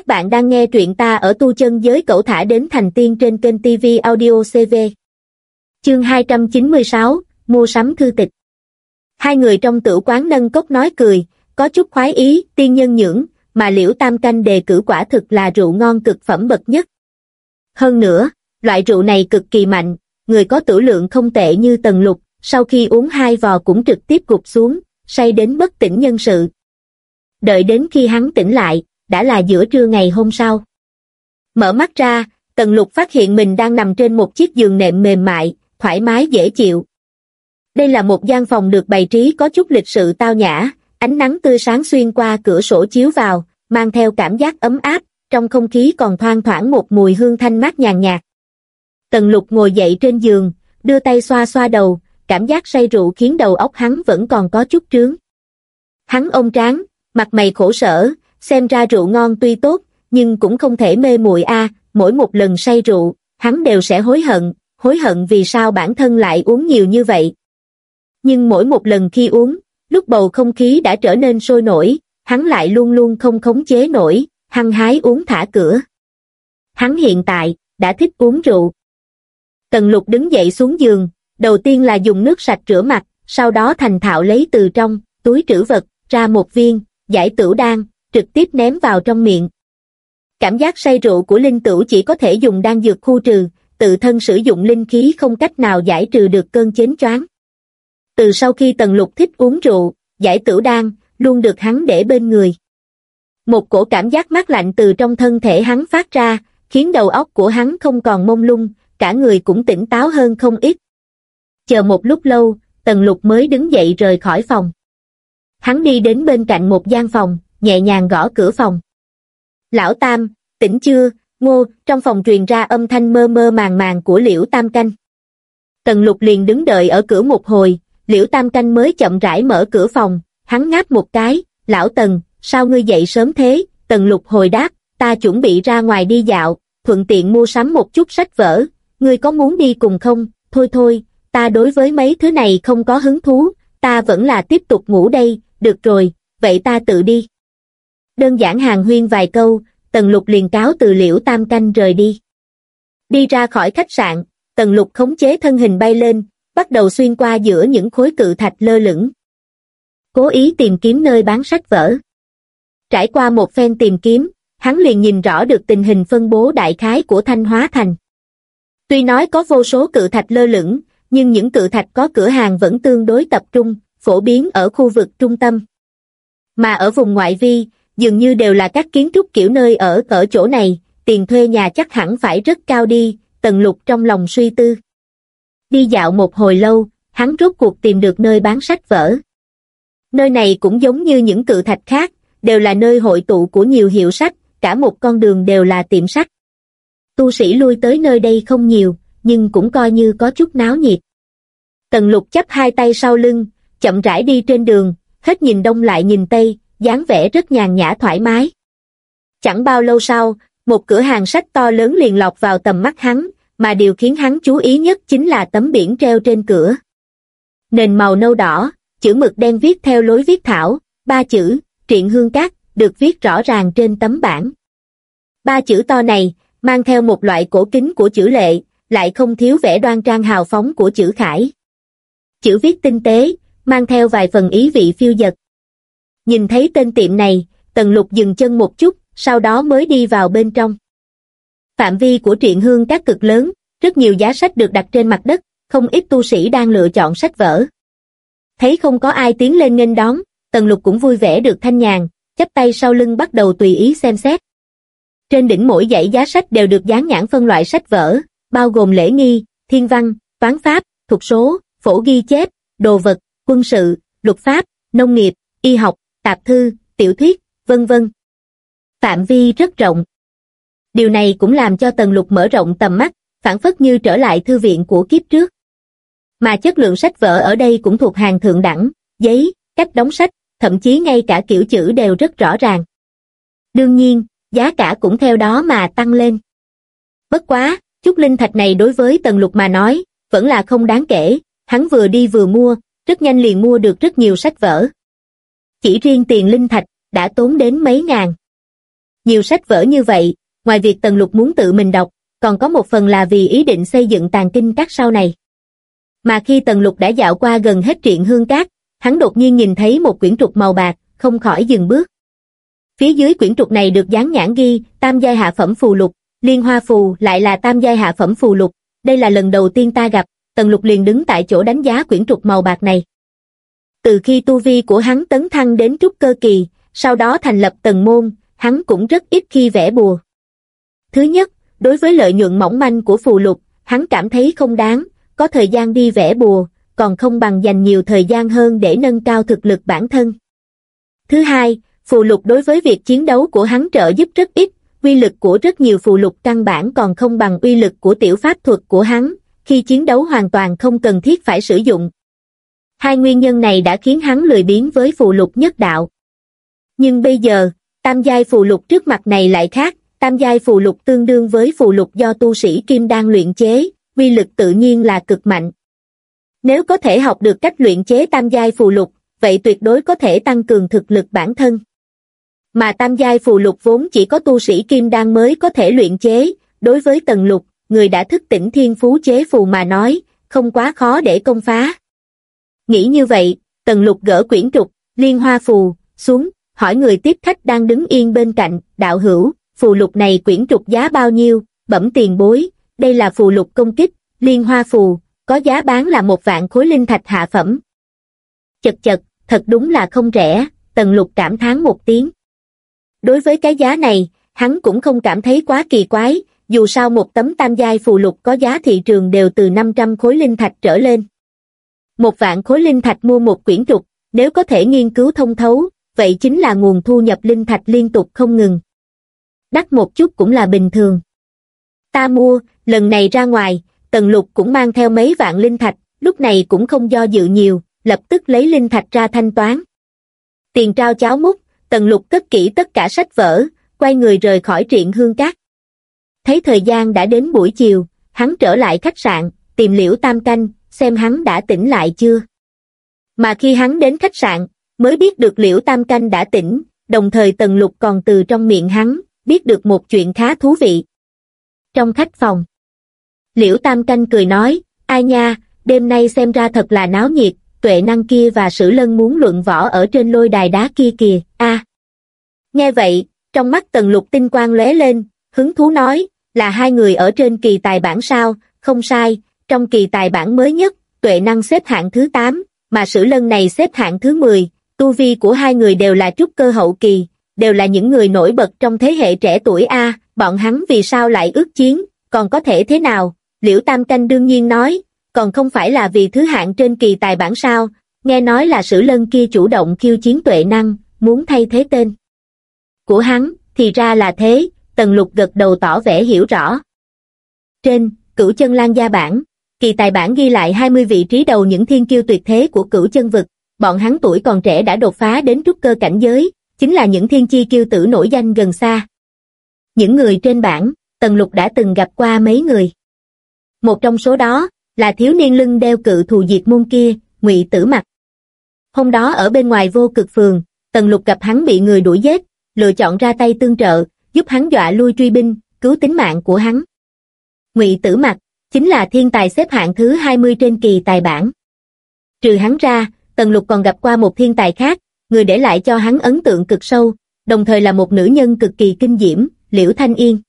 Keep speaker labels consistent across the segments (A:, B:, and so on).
A: Các bạn đang nghe truyện ta ở tu chân giới cậu thả đến thành tiên trên kênh TV Audio CV. Chương 296, mua sắm thư tịch. Hai người trong tử quán nâng cốc nói cười, có chút khoái ý, tiên nhân nhưỡng, mà liễu tam canh đề cử quả thực là rượu ngon cực phẩm bậc nhất. Hơn nữa, loại rượu này cực kỳ mạnh, người có tử lượng không tệ như tần lục, sau khi uống hai vò cũng trực tiếp gục xuống, say đến bất tỉnh nhân sự. Đợi đến khi hắn tỉnh lại, đã là giữa trưa ngày hôm sau. Mở mắt ra, Tần Lục phát hiện mình đang nằm trên một chiếc giường nệm mềm mại, thoải mái dễ chịu. Đây là một gian phòng được bày trí có chút lịch sự tao nhã, ánh nắng tươi sáng xuyên qua cửa sổ chiếu vào, mang theo cảm giác ấm áp, trong không khí còn thoang thoảng một mùi hương thanh mát nhàn nhạt. Tần Lục ngồi dậy trên giường, đưa tay xoa xoa đầu, cảm giác say rượu khiến đầu óc hắn vẫn còn có chút trướng. Hắn ôm trán, mặt mày khổ sở, xem ra rượu ngon tuy tốt, nhưng cũng không thể mê muội a, mỗi một lần say rượu, hắn đều sẽ hối hận, hối hận vì sao bản thân lại uống nhiều như vậy. Nhưng mỗi một lần khi uống, lúc bầu không khí đã trở nên sôi nổi, hắn lại luôn luôn không khống chế nổi, hăng hái uống thả cửa. Hắn hiện tại, đã thích uống rượu. Tần lục đứng dậy xuống giường, đầu tiên là dùng nước sạch rửa mặt, sau đó thành thạo lấy từ trong, túi trữ vật, ra một viên, giải tửu đan, trực tiếp ném vào trong miệng. Cảm giác say rượu của linh tửu chỉ có thể dùng đan dược khu trừ, tự thân sử dụng linh khí không cách nào giải trừ được cơn chến choáng. Từ sau khi Tần Lục thích uống rượu, giải tửu đan, luôn được hắn để bên người. Một cổ cảm giác mát lạnh từ trong thân thể hắn phát ra, khiến đầu óc của hắn không còn mông lung, cả người cũng tỉnh táo hơn không ít. Chờ một lúc lâu, Tần Lục mới đứng dậy rời khỏi phòng. Hắn đi đến bên cạnh một gian phòng, nhẹ nhàng gõ cửa phòng. Lão Tam, tỉnh chưa, ngô, trong phòng truyền ra âm thanh mơ mơ màng màng của Liễu Tam Canh. Tần lục liền đứng đợi ở cửa một hồi, Liễu Tam Canh mới chậm rãi mở cửa phòng, hắn ngáp một cái, lão Tần, sao ngươi dậy sớm thế, Tần lục hồi đáp, ta chuẩn bị ra ngoài đi dạo, thuận tiện mua sắm một chút sách vở, ngươi có muốn đi cùng không, thôi thôi, ta đối với mấy thứ này không có hứng thú, ta vẫn là tiếp tục ngủ đây, được rồi, vậy ta tự đi. Đơn giản hàng huyên vài câu, Tần Lục liền cáo từ liễu tam canh rời đi. Đi ra khỏi khách sạn, Tần Lục khống chế thân hình bay lên, bắt đầu xuyên qua giữa những khối cự thạch lơ lửng. Cố ý tìm kiếm nơi bán sách vở. Trải qua một phen tìm kiếm, hắn liền nhìn rõ được tình hình phân bố đại khái của Thanh Hóa Thành. Tuy nói có vô số cự thạch lơ lửng, nhưng những cự thạch có cửa hàng vẫn tương đối tập trung, phổ biến ở khu vực trung tâm. Mà ở vùng ngoại vi, dường như đều là các kiến trúc kiểu nơi ở ở chỗ này, tiền thuê nhà chắc hẳn phải rất cao đi, tần lục trong lòng suy tư. Đi dạo một hồi lâu, hắn rốt cuộc tìm được nơi bán sách vở. Nơi này cũng giống như những cự thạch khác, đều là nơi hội tụ của nhiều hiệu sách, cả một con đường đều là tiệm sách. Tu sĩ lui tới nơi đây không nhiều, nhưng cũng coi như có chút náo nhiệt. Tần lục chấp hai tay sau lưng, chậm rãi đi trên đường, hết nhìn đông lại nhìn tây, dáng vẻ rất nhàn nhã thoải mái. Chẳng bao lâu sau, một cửa hàng sách to lớn liền lọt vào tầm mắt hắn, mà điều khiến hắn chú ý nhất chính là tấm biển treo trên cửa. Nền màu nâu đỏ, chữ mực đen viết theo lối viết thảo, ba chữ, triện hương cát, được viết rõ ràng trên tấm bảng. Ba chữ to này, mang theo một loại cổ kính của chữ lệ, lại không thiếu vẻ đoan trang hào phóng của chữ khải. Chữ viết tinh tế, mang theo vài phần ý vị phiêu dật, Nhìn thấy tên tiệm này, Tần Lục dừng chân một chút, sau đó mới đi vào bên trong. Phạm vi của truyện hương các cực lớn, rất nhiều giá sách được đặt trên mặt đất, không ít tu sĩ đang lựa chọn sách vở. Thấy không có ai tiến lên nghênh đón, Tần Lục cũng vui vẻ được thanh nhàn, chắp tay sau lưng bắt đầu tùy ý xem xét. Trên đỉnh mỗi dãy giá sách đều được dán nhãn phân loại sách vở, bao gồm lễ nghi, thiên văn, toán pháp, thuộc số, phổ ghi chép, đồ vật, quân sự, luật pháp, nông nghiệp, y học, tạp thư, tiểu thuyết, vân vân. Phạm vi rất rộng. Điều này cũng làm cho Tần Lục mở rộng tầm mắt, phản phất như trở lại thư viện của kiếp trước. Mà chất lượng sách vở ở đây cũng thuộc hàng thượng đẳng, giấy, cách đóng sách, thậm chí ngay cả kiểu chữ đều rất rõ ràng. Đương nhiên, giá cả cũng theo đó mà tăng lên. Bất quá, chút linh thạch này đối với Tần Lục mà nói, vẫn là không đáng kể, hắn vừa đi vừa mua, rất nhanh liền mua được rất nhiều sách vở chỉ riêng tiền linh thạch, đã tốn đến mấy ngàn. Nhiều sách vở như vậy, ngoài việc Tần Lục muốn tự mình đọc, còn có một phần là vì ý định xây dựng tàn kinh các sau này. Mà khi Tần Lục đã dạo qua gần hết truyện hương cát, hắn đột nhiên nhìn thấy một quyển trục màu bạc, không khỏi dừng bước. Phía dưới quyển trục này được dán nhãn ghi, tam giai hạ phẩm phù lục, liên hoa phù lại là tam giai hạ phẩm phù lục, đây là lần đầu tiên ta gặp, Tần Lục liền đứng tại chỗ đánh giá quyển trục màu bạc này. Từ khi tu vi của hắn tấn thăng đến trúc cơ kỳ, sau đó thành lập tần môn, hắn cũng rất ít khi vẽ bùa. Thứ nhất, đối với lợi nhuận mỏng manh của phù lục, hắn cảm thấy không đáng, có thời gian đi vẽ bùa, còn không bằng dành nhiều thời gian hơn để nâng cao thực lực bản thân. Thứ hai, phù lục đối với việc chiến đấu của hắn trợ giúp rất ít, uy lực của rất nhiều phù lục căn bản còn không bằng uy lực của tiểu pháp thuật của hắn, khi chiến đấu hoàn toàn không cần thiết phải sử dụng. Hai nguyên nhân này đã khiến hắn lười biếng với phù lục nhất đạo. Nhưng bây giờ, tam giai phù lục trước mặt này lại khác, tam giai phù lục tương đương với phù lục do tu sĩ kim đang luyện chế, uy lực tự nhiên là cực mạnh. Nếu có thể học được cách luyện chế tam giai phù lục, vậy tuyệt đối có thể tăng cường thực lực bản thân. Mà tam giai phù lục vốn chỉ có tu sĩ kim đan mới có thể luyện chế, đối với tần lục, người đã thức tỉnh thiên phú chế phù mà nói, không quá khó để công phá. Nghĩ như vậy, tần lục gỡ quyển trục, liên hoa phù, xuống, hỏi người tiếp khách đang đứng yên bên cạnh, đạo hữu, phù lục này quyển trục giá bao nhiêu, bẩm tiền bối, đây là phù lục công kích, liên hoa phù, có giá bán là một vạn khối linh thạch hạ phẩm. Chật chật, thật đúng là không rẻ, tần lục cảm thán một tiếng. Đối với cái giá này, hắn cũng không cảm thấy quá kỳ quái, dù sao một tấm tam giai phù lục có giá thị trường đều từ 500 khối linh thạch trở lên. Một vạn khối linh thạch mua một quyển trục, nếu có thể nghiên cứu thông thấu, vậy chính là nguồn thu nhập linh thạch liên tục không ngừng. Đắt một chút cũng là bình thường. Ta mua, lần này ra ngoài, Tần Lục cũng mang theo mấy vạn linh thạch, lúc này cũng không do dự nhiều, lập tức lấy linh thạch ra thanh toán. Tiền trao cháo múc, Tần Lục cất kỹ tất cả sách vở, quay người rời khỏi triện hương cát. Thấy thời gian đã đến buổi chiều, hắn trở lại khách sạn, tìm liễu tam canh, xem hắn đã tỉnh lại chưa. Mà khi hắn đến khách sạn, mới biết được liễu tam canh đã tỉnh, đồng thời Tần Lục còn từ trong miệng hắn, biết được một chuyện khá thú vị. Trong khách phòng, Liễu Tam Canh cười nói, ai nha, đêm nay xem ra thật là náo nhiệt, tuệ năng kia và sử lân muốn luận võ ở trên lôi đài đá kia kìa, a Nghe vậy, trong mắt tần lục tinh quang lóe lên, hứng thú nói, là hai người ở trên kỳ tài bản sao, không sai, trong kỳ tài bản mới nhất, tuệ năng xếp hạng thứ 8, mà sử lân này xếp hạng thứ 10, tu vi của hai người đều là trúc cơ hậu kỳ, đều là những người nổi bật trong thế hệ trẻ tuổi A, bọn hắn vì sao lại ước chiến, còn có thể thế nào, Liễu Tam Canh đương nhiên nói, còn không phải là vì thứ hạng trên kỳ tài bản sao, nghe nói là sử lân kia chủ động khiêu chiến tuệ năng, muốn thay thế tên. Của hắn, thì ra là thế, Tần Lục gật đầu tỏ vẻ hiểu rõ. Trên, cửu chân lan gia bản, kỳ tài bản ghi lại 20 vị trí đầu những thiên kiêu tuyệt thế của cửu chân vực, bọn hắn tuổi còn trẻ đã đột phá đến trúc cơ cảnh giới, chính là những thiên chi kiêu tử nổi danh gần xa. Những người trên bảng, Tần Lục đã từng gặp qua mấy người. Một trong số đó, là thiếu niên lưng đeo cự thù diệt môn kia, ngụy tử mặc. Hôm đó ở bên ngoài vô cực phường, Tần Lục gặp hắn bị người đuổi giết, lựa chọn ra tay tương trợ, giúp hắn dọa lui truy binh, cứu tính mạng của hắn. Ngụy Tử Mặc chính là thiên tài xếp hạng thứ 20 trên kỳ tài bản. Trừ hắn ra, Tần Lục còn gặp qua một thiên tài khác, người để lại cho hắn ấn tượng cực sâu, đồng thời là một nữ nhân cực kỳ kinh diễm, Liễu Thanh Yên.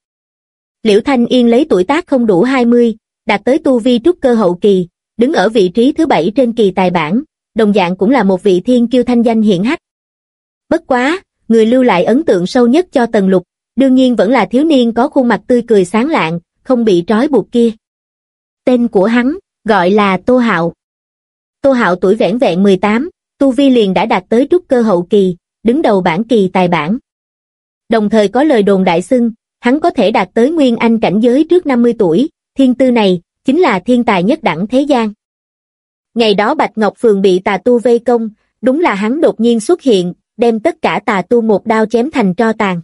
A: Liễu Thanh Yên lấy tuổi tác không đủ 20, đạt tới tu vi trúc cơ hậu kỳ, đứng ở vị trí thứ bảy trên kỳ tài bản, đồng dạng cũng là một vị thiên kiêu thanh danh hiển hách. Bất quá, người lưu lại ấn tượng sâu nhất cho Tần Lục, đương nhiên vẫn là thiếu niên có khuôn mặt tươi cười sáng lạng, không bị trói buộc kia. Tên của hắn, gọi là Tô Hạo. Tô Hạo tuổi vẻn vẹn 18, tu vi liền đã đạt tới trúc cơ hậu kỳ, đứng đầu bảng kỳ tài bản. Đồng thời có lời đồn đại xưng, hắn có thể đạt tới nguyên anh cảnh giới trước 50 tuổi, thiên tư này, chính là thiên tài nhất đẳng thế gian. Ngày đó Bạch Ngọc Phường bị tà tu vây công, đúng là hắn đột nhiên xuất hiện, đem tất cả tà tu một đao chém thành tro tàn.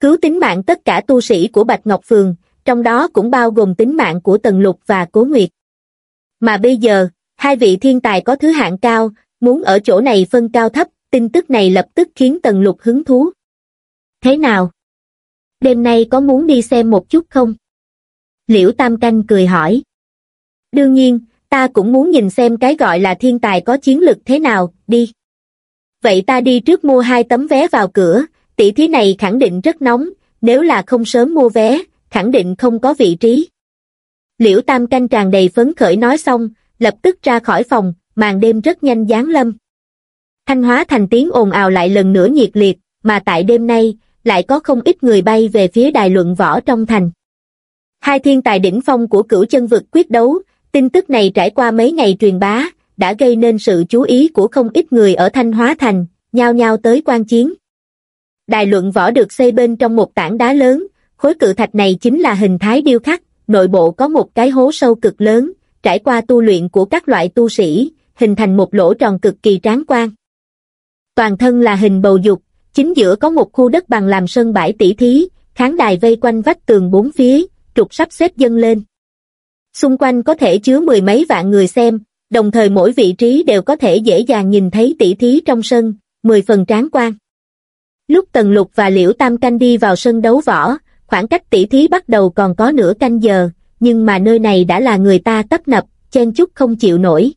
A: Cứu tính mạng tất cả tu sĩ của Bạch Ngọc Phường, trong đó cũng bao gồm tính mạng của Tần Lục và Cố Nguyệt. Mà bây giờ, hai vị thiên tài có thứ hạng cao, muốn ở chỗ này phân cao thấp, tin tức này lập tức khiến Tần Lục hứng thú. Thế nào? Đêm nay có muốn đi xem một chút không? Liễu Tam Canh cười hỏi. Đương nhiên, ta cũng muốn nhìn xem cái gọi là thiên tài có chiến lực thế nào, đi. Vậy ta đi trước mua hai tấm vé vào cửa, tỷ thí này khẳng định rất nóng, nếu là không sớm mua vé, khẳng định không có vị trí. Liễu Tam Canh tràn đầy phấn khởi nói xong, lập tức ra khỏi phòng, màn đêm rất nhanh giáng lâm. Thanh hóa thành tiếng ồn ào lại lần nữa nhiệt liệt, mà tại đêm nay, lại có không ít người bay về phía đài luận võ trong thành. Hai thiên tài đỉnh phong của cửu chân vực quyết đấu, tin tức này trải qua mấy ngày truyền bá, đã gây nên sự chú ý của không ít người ở Thanh Hóa Thành, nhao nhao tới quan chiến. Đài luận võ được xây bên trong một tảng đá lớn, khối cự thạch này chính là hình thái điêu khắc, nội bộ có một cái hố sâu cực lớn, trải qua tu luyện của các loại tu sĩ, hình thành một lỗ tròn cực kỳ tráng quan. Toàn thân là hình bầu dục, chính giữa có một khu đất bằng làm sân bãi tỉ thí, khán đài vây quanh vách tường bốn phía, trục sắp xếp dâng lên. Xung quanh có thể chứa mười mấy vạn người xem, đồng thời mỗi vị trí đều có thể dễ dàng nhìn thấy tỉ thí trong sân, mười phần tráng quan. Lúc Tần Lục và Liễu Tam Canh đi vào sân đấu võ, khoảng cách tỉ thí bắt đầu còn có nửa canh giờ, nhưng mà nơi này đã là người ta tấp nập, chen chúc không chịu nổi.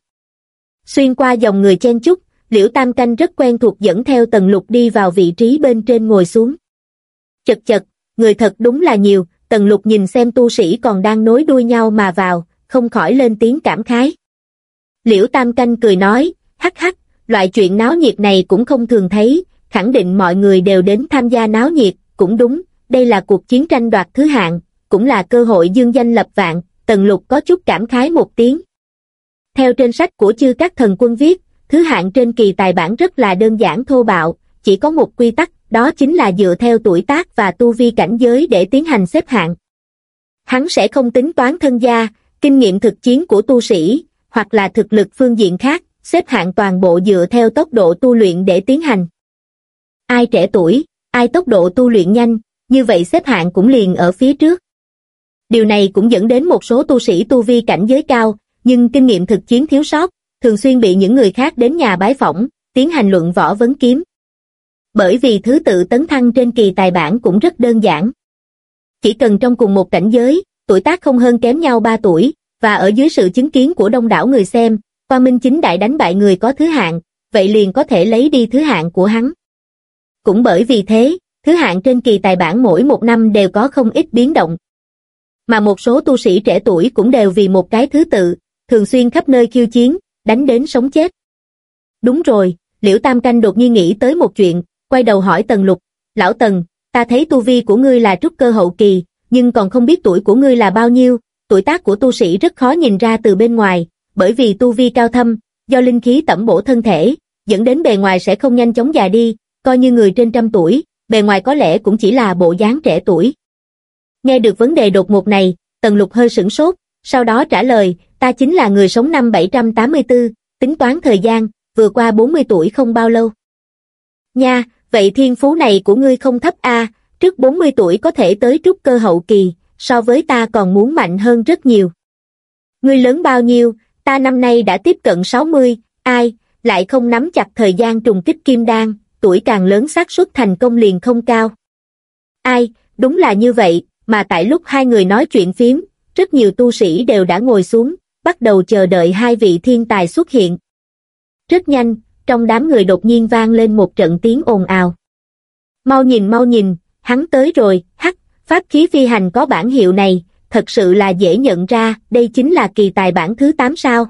A: Xuyên qua dòng người chen chúc, Liễu Tam Canh rất quen thuộc dẫn theo Tần Lục đi vào vị trí bên trên ngồi xuống. Chật chật, người thật đúng là nhiều, Tần Lục nhìn xem tu sĩ còn đang nối đuôi nhau mà vào, không khỏi lên tiếng cảm khái. Liễu Tam Canh cười nói, hắc hắc, loại chuyện náo nhiệt này cũng không thường thấy, khẳng định mọi người đều đến tham gia náo nhiệt, cũng đúng, đây là cuộc chiến tranh đoạt thứ hạng, cũng là cơ hội dương danh lập vạn, Tần Lục có chút cảm khái một tiếng. Theo trên sách của chư các thần quân viết, thứ hạng trên kỳ tài bản rất là đơn giản thô bạo, chỉ có một quy tắc, đó chính là dựa theo tuổi tác và tu vi cảnh giới để tiến hành xếp hạng. Hắn sẽ không tính toán thân gia, kinh nghiệm thực chiến của tu sĩ, hoặc là thực lực phương diện khác, xếp hạng toàn bộ dựa theo tốc độ tu luyện để tiến hành. Ai trẻ tuổi, ai tốc độ tu luyện nhanh, như vậy xếp hạng cũng liền ở phía trước. Điều này cũng dẫn đến một số tu sĩ tu vi cảnh giới cao, nhưng kinh nghiệm thực chiến thiếu sót, thường xuyên bị những người khác đến nhà bái phỏng, tiến hành luận võ vấn kiếm. Bởi vì thứ tự tấn thăng trên kỳ tài bản cũng rất đơn giản. Chỉ cần trong cùng một cảnh giới, tuổi tác không hơn kém nhau 3 tuổi, và ở dưới sự chứng kiến của đông đảo người xem, Quan Minh chính đại đánh bại người có thứ hạng, vậy liền có thể lấy đi thứ hạng của hắn. Cũng bởi vì thế, thứ hạng trên kỳ tài bản mỗi một năm đều có không ít biến động. Mà một số tu sĩ trẻ tuổi cũng đều vì một cái thứ tự, thường xuyên khắp nơi khiêu chiến, đánh đến sống chết. Đúng rồi, Liễu Tam Canh đột nhiên nghĩ tới một chuyện, quay đầu hỏi Tần Lục, Lão Tần, ta thấy tu vi của ngươi là trúc cơ hậu kỳ, nhưng còn không biết tuổi của ngươi là bao nhiêu, tuổi tác của tu sĩ rất khó nhìn ra từ bên ngoài, bởi vì tu vi cao thâm, do linh khí tẩm bổ thân thể, dẫn đến bề ngoài sẽ không nhanh chóng già đi, coi như người trên trăm tuổi, bề ngoài có lẽ cũng chỉ là bộ dáng trẻ tuổi. Nghe được vấn đề đột ngột này, Tần Lục hơi sửng sốt, sau đó trả lời, ta chính là người sống năm 784, tính toán thời gian, vừa qua 40 tuổi không bao lâu. Nha, vậy thiên phú này của ngươi không thấp a, trước 40 tuổi có thể tới trúc cơ hậu kỳ, so với ta còn muốn mạnh hơn rất nhiều. Ngươi lớn bao nhiêu, ta năm nay đã tiếp cận 60, ai, lại không nắm chặt thời gian trùng kích kim đan, tuổi càng lớn xác suất thành công liền không cao. Ai, đúng là như vậy, mà tại lúc hai người nói chuyện phím, rất nhiều tu sĩ đều đã ngồi xuống, bắt đầu chờ đợi hai vị thiên tài xuất hiện. Rất nhanh, trong đám người đột nhiên vang lên một trận tiếng ồn ào. Mau nhìn mau nhìn, hắn tới rồi, hắc, pháp khí phi hành có bản hiệu này, thật sự là dễ nhận ra, đây chính là kỳ tài bản thứ 8 sao.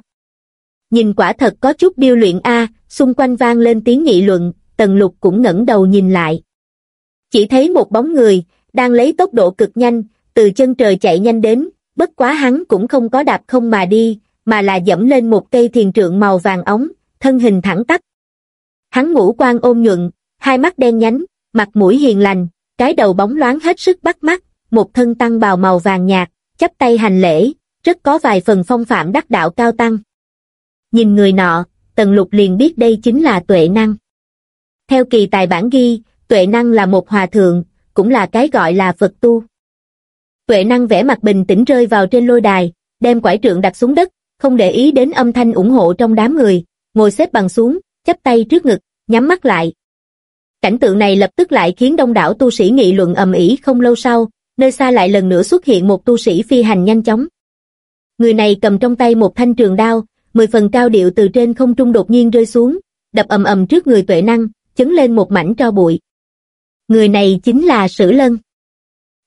A: Nhìn quả thật có chút điêu luyện A, xung quanh vang lên tiếng nghị luận, tần lục cũng ngẩng đầu nhìn lại. Chỉ thấy một bóng người, đang lấy tốc độ cực nhanh, từ chân trời chạy nhanh đến, bất quá hắn cũng không có đạp không mà đi, mà là dẫm lên một cây thiền trượng màu vàng ống, thân hình thẳng tắp. Hắn ngũ quan ôm nhuận, hai mắt đen nhánh, mặt mũi hiền lành, cái đầu bóng loáng hết sức bắt mắt, một thân tăng bào màu vàng nhạt, chắp tay hành lễ, rất có vài phần phong phạm đắc đạo cao tăng. Nhìn người nọ, Tần Lục liền biết đây chính là tuệ năng. Theo kỳ tài bản ghi, tuệ năng là một hòa thượng, cũng là cái gọi là Phật tu. Tuệ năng vẽ mặt bình tĩnh rơi vào trên lôi đài, đem quải trượng đặt xuống đất, không để ý đến âm thanh ủng hộ trong đám người, ngồi xếp bằng xuống, chắp tay trước ngực, nhắm mắt lại. Cảnh tượng này lập tức lại khiến đông đảo tu sĩ nghị luận ầm ĩ không lâu sau, nơi xa lại lần nữa xuất hiện một tu sĩ phi hành nhanh chóng. Người này cầm trong tay một thanh trường đao, mười phần cao điệu từ trên không trung đột nhiên rơi xuống, đập ầm ầm trước người tuệ năng, chấn lên một mảnh tro bụi. Người này chính là Sử Lân.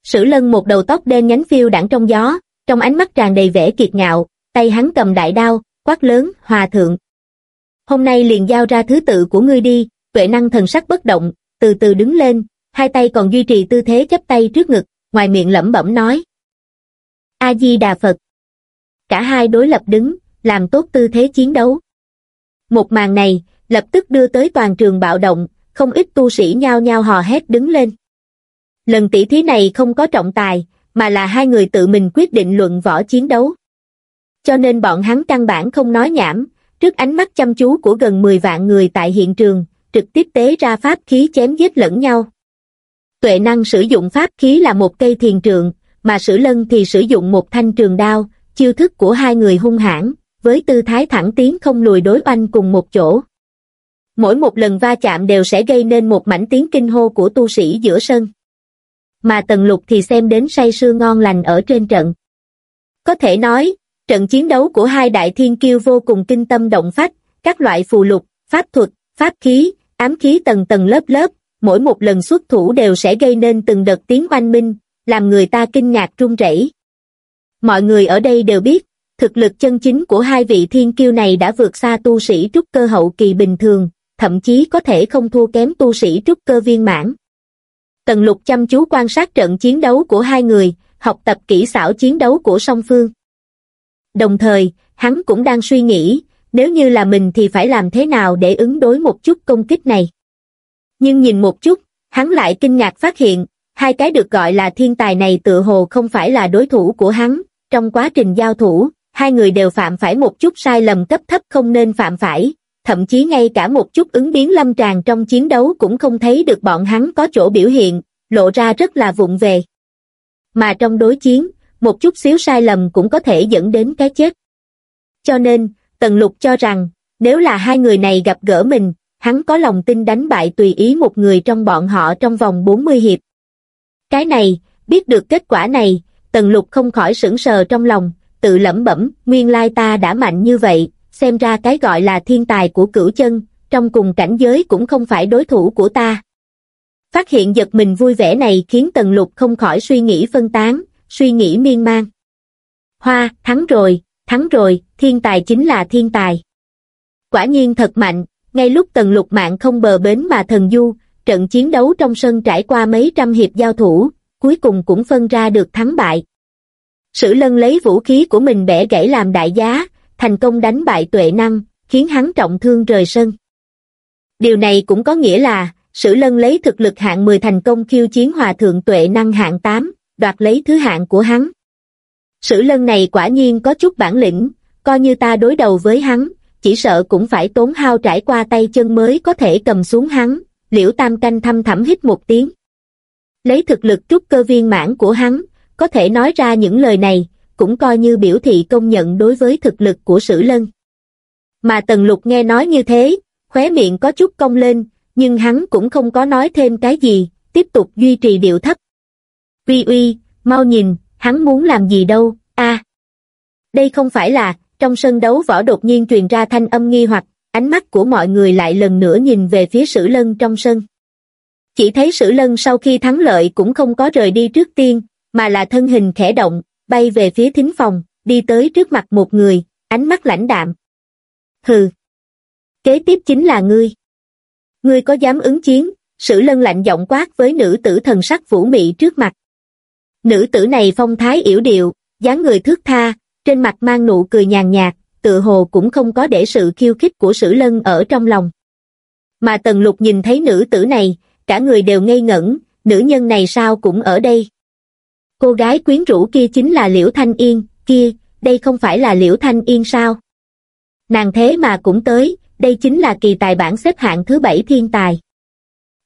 A: Sử Lân một đầu tóc đen nhánh phiêu đảng trong gió, trong ánh mắt tràn đầy vẻ kiệt ngạo, tay hắn cầm đại đao, quát lớn, hòa thượng. Hôm nay liền giao ra thứ tự của ngươi đi, tuệ năng thần sắc bất động, từ từ đứng lên, hai tay còn duy trì tư thế chấp tay trước ngực, ngoài miệng lẩm bẩm nói. A-di-đà Phật. Cả hai đối lập đứng, làm tốt tư thế chiến đấu. Một màn này, lập tức đưa tới toàn trường bạo động, không ít tu sĩ nhao nhao hò hét đứng lên. Lần tỷ thí này không có trọng tài, mà là hai người tự mình quyết định luận võ chiến đấu. Cho nên bọn hắn căn bản không nói nhảm, trước ánh mắt chăm chú của gần 10 vạn người tại hiện trường, trực tiếp tế ra pháp khí chém giết lẫn nhau. Tuệ năng sử dụng pháp khí là một cây thiền trượng, mà sử lân thì sử dụng một thanh trường đao, chiêu thức của hai người hung hãn, với tư thái thẳng tiến không lùi đối oanh cùng một chỗ. Mỗi một lần va chạm đều sẽ gây nên một mảnh tiếng kinh hô của tu sĩ giữa sân. Mà tần lục thì xem đến say sưa ngon lành ở trên trận. Có thể nói, trận chiến đấu của hai đại thiên kiêu vô cùng kinh tâm động phách, các loại phù lục, pháp thuật, pháp khí, ám khí tầng tầng lớp lớp, mỗi một lần xuất thủ đều sẽ gây nên từng đợt tiếng oanh minh, làm người ta kinh ngạc run rẩy. Mọi người ở đây đều biết, thực lực chân chính của hai vị thiên kiêu này đã vượt xa tu sĩ trúc cơ hậu kỳ bình thường, thậm chí có thể không thua kém tu sĩ trúc cơ viên mãn. Tần lục chăm chú quan sát trận chiến đấu của hai người, học tập kỹ xảo chiến đấu của song phương. Đồng thời, hắn cũng đang suy nghĩ, nếu như là mình thì phải làm thế nào để ứng đối một chút công kích này. Nhưng nhìn một chút, hắn lại kinh ngạc phát hiện, hai cái được gọi là thiên tài này tự hồ không phải là đối thủ của hắn, trong quá trình giao thủ, hai người đều phạm phải một chút sai lầm cấp thấp không nên phạm phải, thậm chí ngay cả một chút ứng biến lâm tràn trong chiến đấu cũng không thấy được bọn hắn có chỗ biểu hiện, lộ ra rất là vụng về. Mà trong đối chiến, một chút xíu sai lầm cũng có thể dẫn đến cái chết. Cho nên, Tần Lục cho rằng, nếu là hai người này gặp gỡ mình, hắn có lòng tin đánh bại tùy ý một người trong bọn họ trong vòng 40 hiệp. Cái này, biết được kết quả này, Tần Lục không khỏi sững sờ trong lòng, tự lẩm bẩm, nguyên lai ta đã mạnh như vậy, xem ra cái gọi là thiên tài của cửu chân, trong cùng cảnh giới cũng không phải đối thủ của ta. Phát hiện giật mình vui vẻ này khiến Tần Lục không khỏi suy nghĩ phân tán, suy nghĩ miên man. Hoa, thắng rồi, thắng rồi, thiên tài chính là thiên tài. Quả nhiên thật mạnh, ngay lúc Tần Lục mạng không bờ bến mà thần du, trận chiến đấu trong sân trải qua mấy trăm hiệp giao thủ, cuối cùng cũng phân ra được thắng bại. Sử lân lấy vũ khí của mình bẻ gãy làm đại giá, thành công đánh bại tuệ năng, khiến hắn trọng thương rời sân. Điều này cũng có nghĩa là, Sử Lân lấy thực lực hạng 10 thành công khiêu chiến hòa thượng tuệ năng hạng 8, đoạt lấy thứ hạng của hắn. Sử Lân này quả nhiên có chút bản lĩnh, coi như ta đối đầu với hắn, chỉ sợ cũng phải tốn hao trải qua tay chân mới có thể cầm xuống hắn, liễu tam canh thăm thẳm hít một tiếng. Lấy thực lực trúc cơ viên mãn của hắn, có thể nói ra những lời này, cũng coi như biểu thị công nhận đối với thực lực của Sử Lân. Mà Tần Lục nghe nói như thế, khóe miệng có chút cong lên, nhưng hắn cũng không có nói thêm cái gì, tiếp tục duy trì điệu thấp. Uy uy, mau nhìn, hắn muốn làm gì đâu, a Đây không phải là, trong sân đấu võ đột nhiên truyền ra thanh âm nghi hoặc, ánh mắt của mọi người lại lần nữa nhìn về phía Sử Lân trong sân. Chỉ thấy Sử Lân sau khi thắng lợi cũng không có rời đi trước tiên, mà là thân hình khẽ động, bay về phía thính phòng, đi tới trước mặt một người, ánh mắt lãnh đạm. Hừ. Kế tiếp chính là ngươi. Ngươi có dám ứng chiến, sử lân lạnh giọng quát với nữ tử thần sắc vũ mị trước mặt. Nữ tử này phong thái yểu điệu, dáng người thước tha, trên mặt mang nụ cười nhàn nhạt, tự hồ cũng không có để sự khiêu khích của sử lân ở trong lòng. Mà tần lục nhìn thấy nữ tử này, cả người đều ngây ngẩn, nữ nhân này sao cũng ở đây. Cô gái quyến rũ kia chính là Liễu Thanh Yên, kia, đây không phải là Liễu Thanh Yên sao? Nàng thế mà cũng tới, đây chính là kỳ tài bản xếp hạng thứ bảy thiên tài.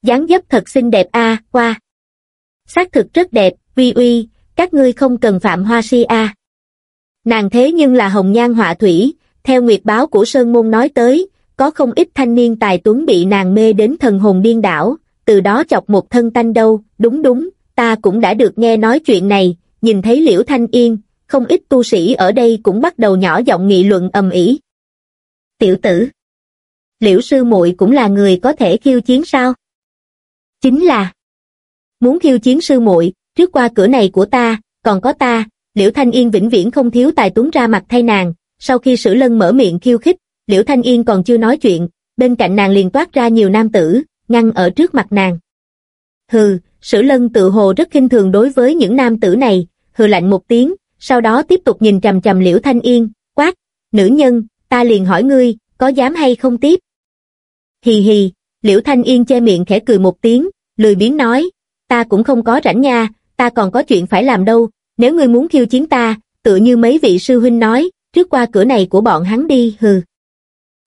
A: dáng dấp thật xinh đẹp a qua. Xác thực rất đẹp, uy uy, các ngươi không cần phạm hoa si a. Nàng thế nhưng là hồng nhan họa thủy, theo nguyệt báo của Sơn Môn nói tới, có không ít thanh niên tài tuấn bị nàng mê đến thần hồn điên đảo, từ đó chọc một thân tanh đâu, đúng đúng, ta cũng đã được nghe nói chuyện này, nhìn thấy Liễu Thanh Yên, không ít tu sĩ ở đây cũng bắt đầu nhỏ giọng nghị luận ầm ĩ. Tiểu tử, Liễu sư muội cũng là người có thể khiêu chiến sao? Chính là muốn khiêu chiến sư muội, trước qua cửa này của ta, còn có ta, Liễu Thanh Yên vĩnh viễn không thiếu tài tuấn ra mặt thay nàng, sau khi Sử Lân mở miệng khiêu khích, Liễu Thanh Yên còn chưa nói chuyện, bên cạnh nàng liền toát ra nhiều nam tử, ngăn ở trước mặt nàng. Hừ, Sử Lân tự hồ rất khinh thường đối với những nam tử này, hừ lạnh một tiếng, sau đó tiếp tục nhìn trầm trầm Liễu Thanh Yên, quát, nữ nhân, ta liền hỏi ngươi, có dám hay không tiếp? Hì hì, Liễu Thanh Yên che miệng khẽ cười một tiếng, lười biếng nói, ta cũng không có rảnh nha, ta còn có chuyện phải làm đâu, nếu ngươi muốn khiêu chiến ta, tự như mấy vị sư huynh nói, trước qua cửa này của bọn hắn đi, hừ.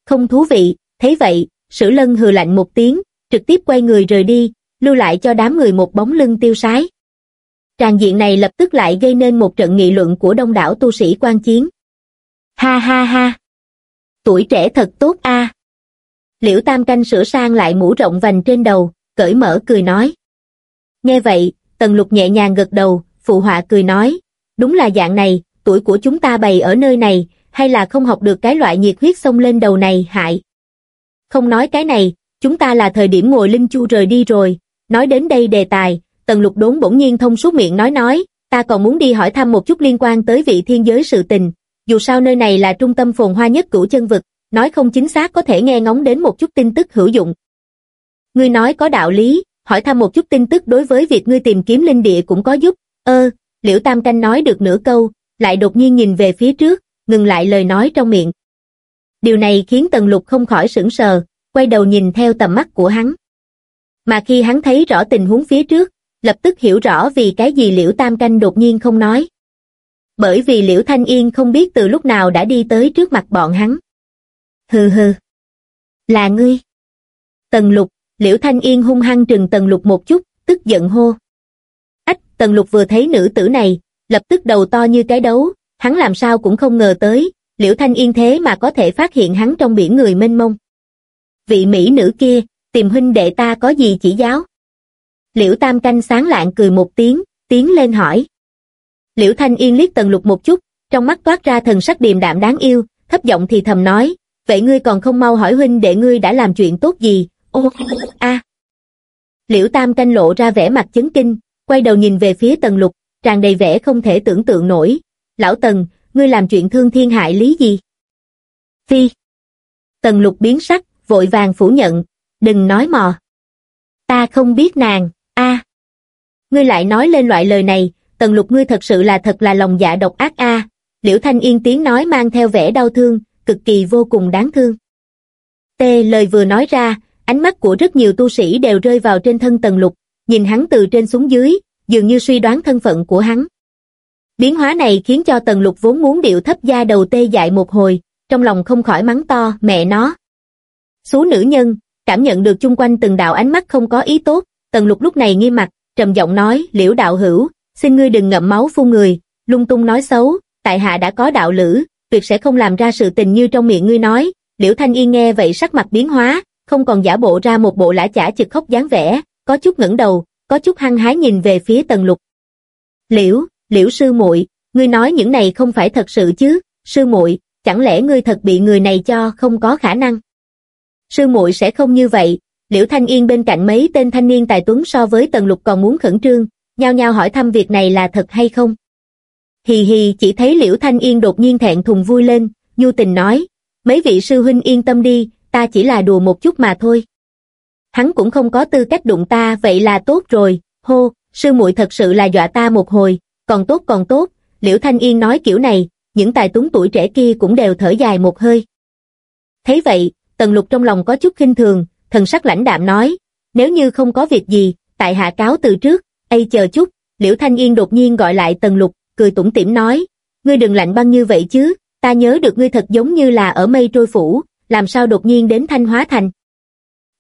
A: Không thú vị, thấy vậy, sử lân hừ lạnh một tiếng, trực tiếp quay người rời đi, lưu lại cho đám người một bóng lưng tiêu sái. Tràng diện này lập tức lại gây nên một trận nghị luận của đông đảo tu sĩ quan chiến. Ha ha ha! Tuổi trẻ thật tốt a. Liễu Tam Canh sửa sang lại mũ rộng vành trên đầu, cởi mở cười nói. Nghe vậy, Tần Lục nhẹ nhàng gật đầu, phụ họa cười nói, đúng là dạng này, tuổi của chúng ta bày ở nơi này, hay là không học được cái loại nhiệt huyết xông lên đầu này hại. Không nói cái này, chúng ta là thời điểm ngồi linh chu rời đi rồi, nói đến đây đề tài, Tần Lục đốn bỗng nhiên thông suốt miệng nói nói, ta còn muốn đi hỏi thăm một chút liên quan tới vị thiên giới sự tình, dù sao nơi này là trung tâm phồn hoa nhất cửu chân vực, nói không chính xác có thể nghe ngóng đến một chút tin tức hữu dụng. Ngươi nói có đạo lý, hỏi thăm một chút tin tức đối với việc ngươi tìm kiếm linh địa cũng có giúp, ơ, liễu tam canh nói được nửa câu, lại đột nhiên nhìn về phía trước, ngừng lại lời nói trong miệng. Điều này khiến Tần Lục không khỏi sững sờ, quay đầu nhìn theo tầm mắt của hắn. Mà khi hắn thấy rõ tình huống phía trước, lập tức hiểu rõ vì cái gì Liễu Tam Canh đột nhiên không nói. Bởi vì Liễu Thanh Yên không biết từ lúc nào đã đi tới trước mặt bọn hắn. Hừ hừ. Là ngươi. Tần Lục, Liễu Thanh Yên hung hăng trừng Tần Lục một chút, tức giận hô. Ách, Tần Lục vừa thấy nữ tử này, lập tức đầu to như cái đấu, hắn làm sao cũng không ngờ tới, Liễu Thanh Yên thế mà có thể phát hiện hắn trong biển người mênh mông. Vị Mỹ nữ kia, tìm huynh đệ ta có gì chỉ giáo? Liễu Tam Canh sáng lạng cười một tiếng, tiến lên hỏi. Liễu Thanh Yên liếc Tần Lục một chút, trong mắt toát ra thần sắc điềm đạm đáng yêu, thấp giọng thì thầm nói, vậy ngươi còn không mau hỏi huynh đệ ngươi đã làm chuyện tốt gì, ô, a. Liễu Tam Canh lộ ra vẻ mặt chấn kinh, quay đầu nhìn về phía Tần Lục, tràn đầy vẻ không thể tưởng tượng nổi. Lão Tần, ngươi làm chuyện thương thiên hại lý gì? Phi. Tần Lục biến sắc, vội vàng phủ nhận, đừng nói mò. Ta không biết nàng, a. Ngươi lại nói lên loại lời này, Tần Lục ngươi thật sự là thật là lòng dạ độc ác a. Liễu Thanh Yên tiếng nói mang theo vẻ đau thương, cực kỳ vô cùng đáng thương. Tê lời vừa nói ra, ánh mắt của rất nhiều tu sĩ đều rơi vào trên thân Tần Lục, nhìn hắn từ trên xuống dưới, dường như suy đoán thân phận của hắn. Biến hóa này khiến cho Tần Lục vốn muốn điệu thấp da đầu tê dại một hồi, trong lòng không khỏi mắng to, mẹ nó. Số nữ nhân, cảm nhận được chung quanh từng đạo ánh mắt không có ý tốt, Tần Lục lúc này nghiêm mặt, trầm giọng nói, liễu đạo hữu, xin ngươi đừng ngậm máu phun người, lung tung nói xấu, tại hạ đã có đạo lữ, tuyệt sẽ không làm ra sự tình như trong miệng ngươi nói, liễu thanh Y nghe vậy sắc mặt biến hóa, không còn giả bộ ra một bộ lã chả chực khóc dáng vẻ, có chút ngẩng đầu, có chút hăng hái nhìn về phía tần lục. Liễu, liễu sư muội ngươi nói những này không phải thật sự chứ, sư muội chẳng lẽ ngươi thật bị người này cho không có khả năng. Sư muội sẽ không như vậy, liễu thanh yên bên cạnh mấy tên thanh niên tài tuấn so với tần lục còn muốn khẩn trương, nhao nhao hỏi thăm việc này là thật hay không. Hì hì chỉ thấy liễu thanh yên đột nhiên thẹn thùng vui lên, nhu tình nói, mấy vị sư huynh yên tâm đi, ta chỉ là đùa một chút mà thôi hắn cũng không có tư cách đụng ta vậy là tốt rồi, hô, sư muội thật sự là dọa ta một hồi, còn tốt còn tốt, Liễu Thanh Yên nói kiểu này, những tài tuấn tuổi trẻ kia cũng đều thở dài một hơi. Thấy vậy, Tần Lục trong lòng có chút khinh thường, thần sắc lãnh đạm nói, nếu như không có việc gì, tại hạ cáo từ trước, ây chờ chút, Liễu Thanh Yên đột nhiên gọi lại Tần Lục, cười tủm tỉm nói, ngươi đừng lạnh băng như vậy chứ, ta nhớ được ngươi thật giống như là ở mây trôi phủ, làm sao đột nhiên đến Thanh Hóa Thành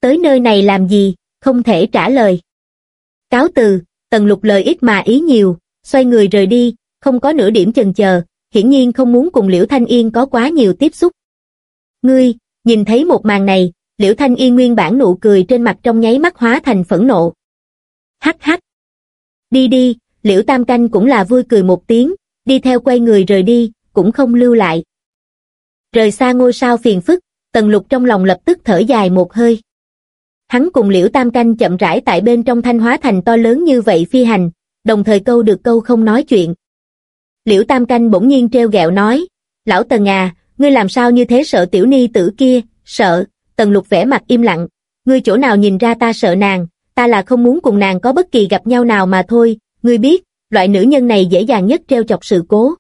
A: tới nơi này làm gì, không thể trả lời. Cáo từ, tần lục lời ít mà ý nhiều, xoay người rời đi, không có nửa điểm chần chờ, hiển nhiên không muốn cùng Liễu Thanh Yên có quá nhiều tiếp xúc. Ngươi, nhìn thấy một màn này, Liễu Thanh yên nguyên bản nụ cười trên mặt trong nháy mắt hóa thành phẫn nộ. Hắc hắc. Đi đi, Liễu Tam Canh cũng là vui cười một tiếng, đi theo quay người rời đi, cũng không lưu lại. Rời xa ngôi sao phiền phức, Tần Lục trong lòng lập tức thở dài một hơi. Hắn cùng Liễu Tam Canh chậm rãi tại bên trong thanh hóa thành to lớn như vậy phi hành, đồng thời câu được câu không nói chuyện. Liễu Tam Canh bỗng nhiên treo gẹo nói, Lão Tần à, ngươi làm sao như thế sợ tiểu ni tử kia, sợ, Tần Lục vẻ mặt im lặng, ngươi chỗ nào nhìn ra ta sợ nàng, ta là không muốn cùng nàng có bất kỳ gặp nhau nào mà thôi, ngươi biết, loại nữ nhân này dễ dàng nhất treo chọc sự cố.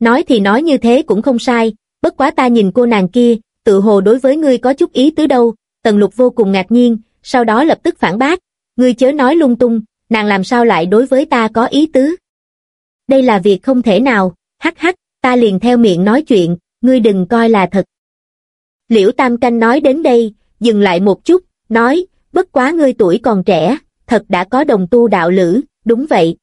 A: Nói thì nói như thế cũng không sai, bất quá ta nhìn cô nàng kia, tự hồ đối với ngươi có chút ý tứ đâu, Tần Lục vô cùng ngạc nhiên, sau đó lập tức phản bác, ngươi chớ nói lung tung, nàng làm sao lại đối với ta có ý tứ. Đây là việc không thể nào, hắc hắc, ta liền theo miệng nói chuyện, ngươi đừng coi là thật. Liễu Tam Canh nói đến đây, dừng lại một chút, nói, bất quá ngươi tuổi còn trẻ, thật đã có đồng tu đạo lữ, đúng vậy.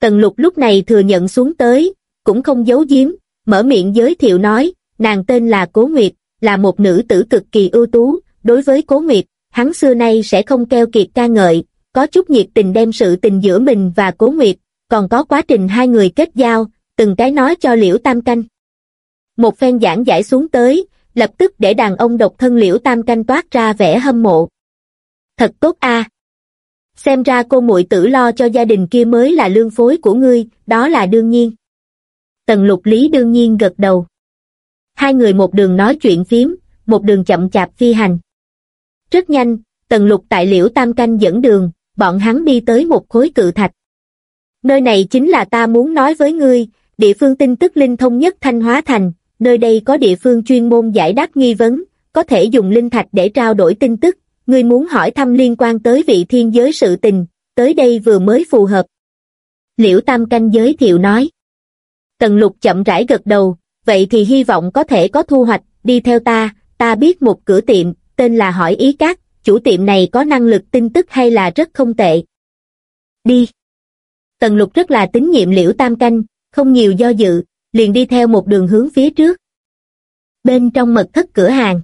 A: Tần lục lúc này thừa nhận xuống tới, cũng không giấu giếm, mở miệng giới thiệu nói, nàng tên là Cố Nguyệt, là một nữ tử cực kỳ ưu tú, đối với Cố Nguyệt, hắn xưa nay sẽ không keo kiệt ca ngợi, có chút nhiệt tình đem sự tình giữa mình và Cố Nguyệt, còn có quá trình hai người kết giao, từng cái nói cho Liễu Tam Canh. Một phen giảng giải xuống tới, lập tức để đàn ông độc thân Liễu Tam Canh toát ra vẻ hâm mộ. Thật tốt a. Xem ra cô muội tử lo cho gia đình kia mới là lương phối của ngươi, đó là đương nhiên. Tần lục lý đương nhiên gật đầu. Hai người một đường nói chuyện phím, một đường chậm chạp phi hành. Rất nhanh, tần lục tại liễu tam canh dẫn đường, bọn hắn đi tới một khối cự thạch. Nơi này chính là ta muốn nói với ngươi, địa phương tin tức linh thông nhất Thanh Hóa Thành, nơi đây có địa phương chuyên môn giải đáp nghi vấn, có thể dùng linh thạch để trao đổi tin tức, ngươi muốn hỏi thăm liên quan tới vị thiên giới sự tình, tới đây vừa mới phù hợp. Liễu Tam Canh giới thiệu nói. Tần lục chậm rãi gật đầu, vậy thì hy vọng có thể có thu hoạch, đi theo ta, ta biết một cửa tiệm, tên là hỏi ý cát, chủ tiệm này có năng lực tin tức hay là rất không tệ. Đi. Tần lục rất là tín nhiệm liễu tam canh, không nhiều do dự, liền đi theo một đường hướng phía trước. Bên trong mật thất cửa hàng.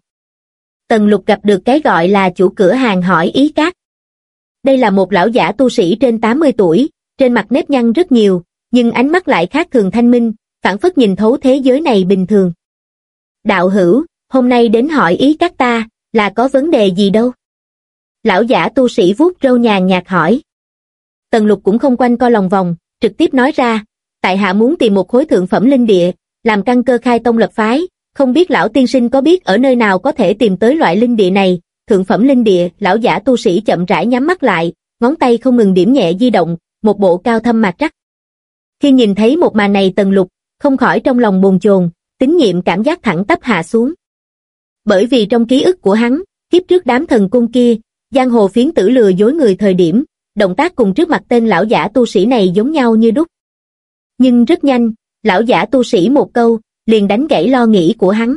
A: Tần lục gặp được cái gọi là chủ cửa hàng hỏi ý cát. Đây là một lão giả tu sĩ trên 80 tuổi, trên mặt nếp nhăn rất nhiều, nhưng ánh mắt lại khác thường thanh minh, phản phất nhìn thấu thế giới này bình thường. Đạo hữu, hôm nay đến hỏi ý các ta, là có vấn đề gì đâu? Lão giả tu sĩ vuốt râu nhàn nhạt hỏi. Tần lục cũng không quanh co lòng vòng, trực tiếp nói ra, tại hạ muốn tìm một khối thượng phẩm linh địa, làm căn cơ khai tông lập phái, không biết lão tiên sinh có biết ở nơi nào có thể tìm tới loại linh địa này, thượng phẩm linh địa, lão giả tu sĩ chậm rãi nhắm mắt lại, ngón tay không ngừng điểm nhẹ di động, một bộ cao thâm mạc trắc. Khi nhìn thấy một màn này tần lục, không khỏi trong lòng bồn chồn, tín nhiệm cảm giác thẳng tắp hạ xuống. Bởi vì trong ký ức của hắn, kiếp trước đám thần cung kia, giang hồ phiến tử lừa dối người thời điểm, động tác cùng trước mặt tên lão giả tu sĩ này giống nhau như đúc. Nhưng rất nhanh, lão giả tu sĩ một câu, liền đánh gãy lo nghĩ của hắn.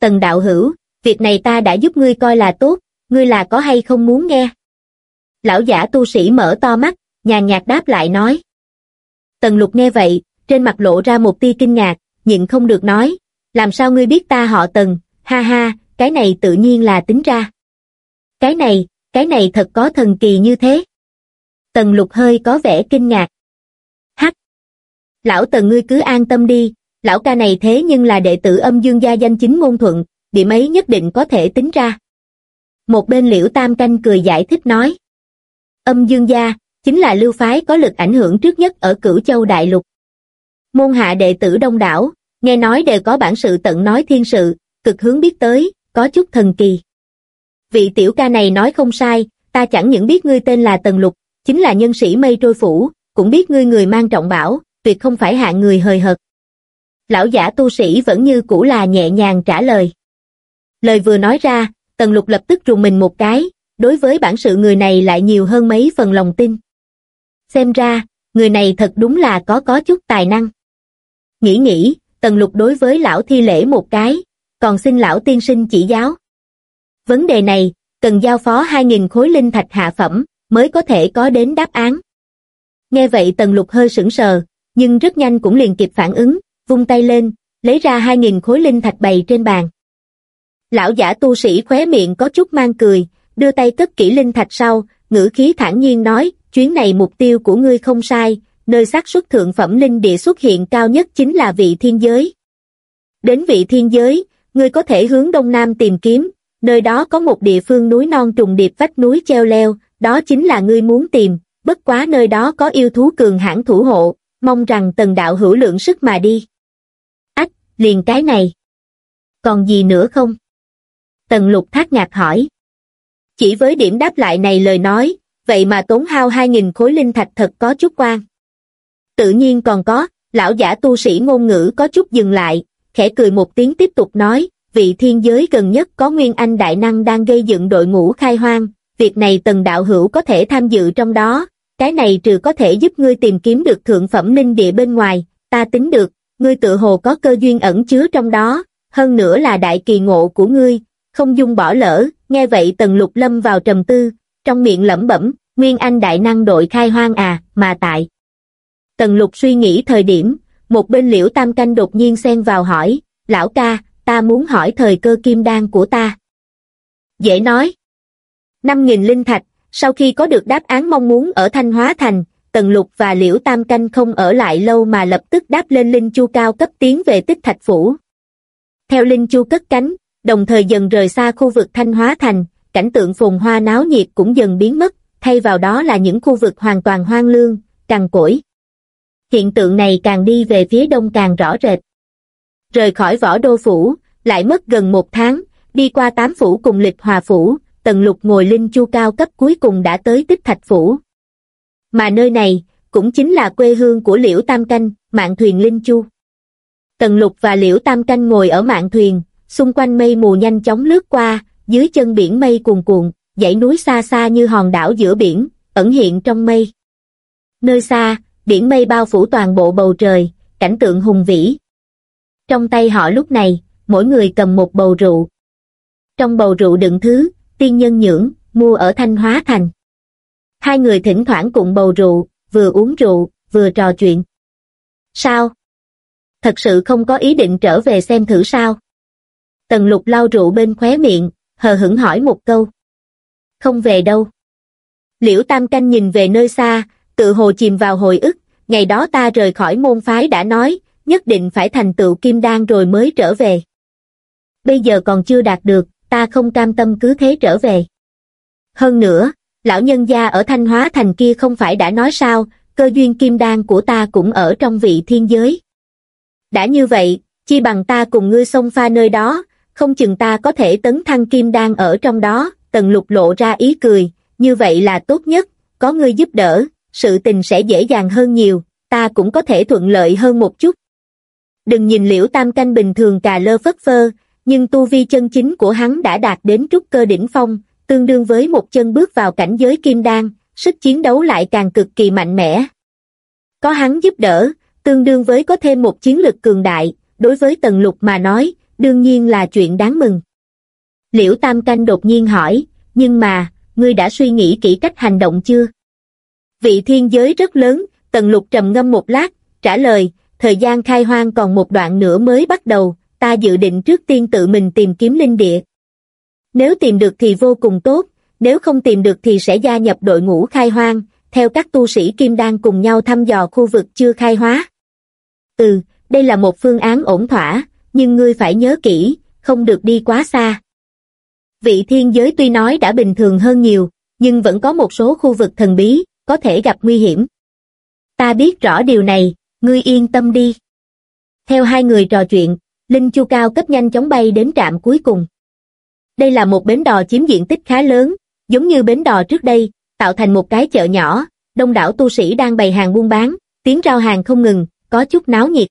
A: Tần đạo hữu, việc này ta đã giúp ngươi coi là tốt, ngươi là có hay không muốn nghe? Lão giả tu sĩ mở to mắt, nhàn nhạt đáp lại nói. Tần lục nghe vậy, trên mặt lộ ra một tia kinh ngạc, nhịn không được nói, làm sao ngươi biết ta họ tần, ha ha, cái này tự nhiên là tính ra. Cái này, cái này thật có thần kỳ như thế. Tần lục hơi có vẻ kinh ngạc. Lão tần ngươi cứ an tâm đi, lão ca này thế nhưng là đệ tử âm dương gia danh chính ngôn thuận, điểm ấy nhất định có thể tính ra. Một bên liễu tam canh cười giải thích nói. Âm dương gia, chính là lưu phái có lực ảnh hưởng trước nhất ở cửu châu đại lục. Môn hạ đệ tử đông đảo, nghe nói đều có bản sự tận nói thiên sự, cực hướng biết tới, có chút thần kỳ. Vị tiểu ca này nói không sai, ta chẳng những biết ngươi tên là Tần Lục, chính là nhân sĩ mây trôi phủ, cũng biết ngươi người mang trọng bảo, tuyệt không phải hạng người hời hợt. Lão giả tu sĩ vẫn như cũ là nhẹ nhàng trả lời. Lời vừa nói ra, Tần Lục lập tức rùng mình một cái, đối với bản sự người này lại nhiều hơn mấy phần lòng tin. Xem ra, người này thật đúng là có có chút tài năng. Nghĩ nghĩ, Tần Lục đối với lão thi lễ một cái, còn xin lão tiên sinh chỉ giáo. Vấn đề này, cần giao phó 2.000 khối linh thạch hạ phẩm, mới có thể có đến đáp án. Nghe vậy Tần Lục hơi sững sờ, nhưng rất nhanh cũng liền kịp phản ứng, vung tay lên, lấy ra 2.000 khối linh thạch bày trên bàn. Lão giả tu sĩ khóe miệng có chút mang cười, đưa tay cất kỹ linh thạch sau, ngữ khí thản nhiên nói, chuyến này mục tiêu của ngươi không sai, nơi xác suất thượng phẩm linh địa xuất hiện cao nhất chính là vị thiên giới. Đến vị thiên giới, ngươi có thể hướng đông nam tìm kiếm, nơi đó có một địa phương núi non trùng điệp vách núi treo leo, đó chính là ngươi muốn tìm, bất quá nơi đó có yêu thú cường hãn thủ hộ, mong rằng tần đạo hữu lượng sức mà đi. Ách, liền cái này. Còn gì nữa không? Tần lục thác nhạc hỏi. Chỉ với điểm đáp lại này lời nói, vậy mà tốn hao 2.000 khối linh thạch thật có chút quan. Tự nhiên còn có, lão giả tu sĩ ngôn ngữ có chút dừng lại, khẽ cười một tiếng tiếp tục nói, vị thiên giới gần nhất có Nguyên Anh Đại Năng đang gây dựng đội ngũ khai hoang, việc này tần đạo hữu có thể tham dự trong đó, cái này trừ có thể giúp ngươi tìm kiếm được thượng phẩm linh địa bên ngoài, ta tính được, ngươi tự hồ có cơ duyên ẩn chứa trong đó, hơn nữa là đại kỳ ngộ của ngươi, không dung bỏ lỡ, nghe vậy tần lục lâm vào trầm tư, trong miệng lẩm bẩm, Nguyên Anh đại năng đội khai hoang à, mà tại. Tần lục suy nghĩ thời điểm, một bên liễu tam canh đột nhiên xen vào hỏi, lão ca, ta muốn hỏi thời cơ kim đan của ta. Dễ nói. Năm nghìn linh thạch, sau khi có được đáp án mong muốn ở Thanh Hóa Thành, Tần Lục và Liễu Tam Canh không ở lại lâu mà lập tức đáp lên Linh Chu cao cấp tiến về tích thạch phủ. Theo Linh Chu cất cánh, đồng thời dần rời xa khu vực Thanh Hóa Thành, cảnh tượng phồn hoa náo nhiệt cũng dần biến mất, thay vào đó là những khu vực hoàn toàn hoang lương, cằn cỗi. Hiện tượng này càng đi về phía đông càng rõ rệt. Rời khỏi võ đô phủ, lại mất gần một tháng, đi qua tám phủ cùng lịch hòa phủ, tần lục ngồi linh chu cao cấp cuối cùng đã tới tích thạch phủ. Mà nơi này, cũng chính là quê hương của Liễu Tam Canh, mạng thuyền linh chu. Tần lục và Liễu Tam Canh ngồi ở mạng thuyền, xung quanh mây mù nhanh chóng lướt qua, dưới chân biển mây cuồn cuộn, dãy núi xa xa như hòn đảo giữa biển, ẩn hiện trong mây. Nơi xa, biển mây bao phủ toàn bộ bầu trời, cảnh tượng hùng vĩ. Trong tay họ lúc này, mỗi người cầm một bầu rượu. Trong bầu rượu đựng thứ, tiên nhân nhưỡng, mua ở Thanh Hóa Thành. Hai người thỉnh thoảng cùng bầu rượu, vừa uống rượu, vừa trò chuyện. Sao? Thật sự không có ý định trở về xem thử sao? Tần lục lau rượu bên khóe miệng, hờ hững hỏi một câu. Không về đâu. Liễu Tam Canh nhìn về nơi xa, tự hồ chìm vào hồi ức, ngày đó ta rời khỏi môn phái đã nói, nhất định phải thành tựu kim đan rồi mới trở về. Bây giờ còn chưa đạt được, ta không cam tâm cứ thế trở về. Hơn nữa, lão nhân gia ở Thanh Hóa Thành kia không phải đã nói sao, cơ duyên kim đan của ta cũng ở trong vị thiên giới. Đã như vậy, chi bằng ta cùng ngươi xông pha nơi đó, không chừng ta có thể tấn thăng kim đan ở trong đó, tần lục lộ ra ý cười, như vậy là tốt nhất, có ngươi giúp đỡ, sự tình sẽ dễ dàng hơn nhiều, ta cũng có thể thuận lợi hơn một chút. Đừng nhìn liễu tam canh bình thường cà lơ phất phơ, nhưng tu vi chân chính của hắn đã đạt đến trúc cơ đỉnh phong, tương đương với một chân bước vào cảnh giới kim đan, sức chiến đấu lại càng cực kỳ mạnh mẽ. Có hắn giúp đỡ, tương đương với có thêm một chiến lực cường đại, đối với Tần Lục mà nói, đương nhiên là chuyện đáng mừng. Liễu Tam Canh đột nhiên hỏi, nhưng mà, ngươi đã suy nghĩ kỹ cách hành động chưa? Vị thiên giới rất lớn, Tần Lục trầm ngâm một lát, trả lời, thời gian khai hoang còn một đoạn nữa mới bắt đầu, ta dự định trước tiên tự mình tìm kiếm linh địa. Nếu tìm được thì vô cùng tốt, nếu không tìm được thì sẽ gia nhập đội ngũ khai hoang, theo các tu sĩ kim đan cùng nhau thăm dò khu vực chưa khai hóa. Ừ, đây là một phương án ổn thỏa, nhưng ngươi phải nhớ kỹ, không được đi quá xa. Vị thiên giới tuy nói đã bình thường hơn nhiều, nhưng vẫn có một số khu vực thần bí, có thể gặp nguy hiểm. Ta biết rõ điều này, ngươi yên tâm đi. Theo hai người trò chuyện, Linh Chu Cao cấp nhanh chóng bay đến trạm cuối cùng. Đây là một bến đò chiếm diện tích khá lớn, giống như bến đò trước đây, tạo thành một cái chợ nhỏ, đông đảo tu sĩ đang bày hàng buôn bán, tiếng rao hàng không ngừng, có chút náo nhiệt.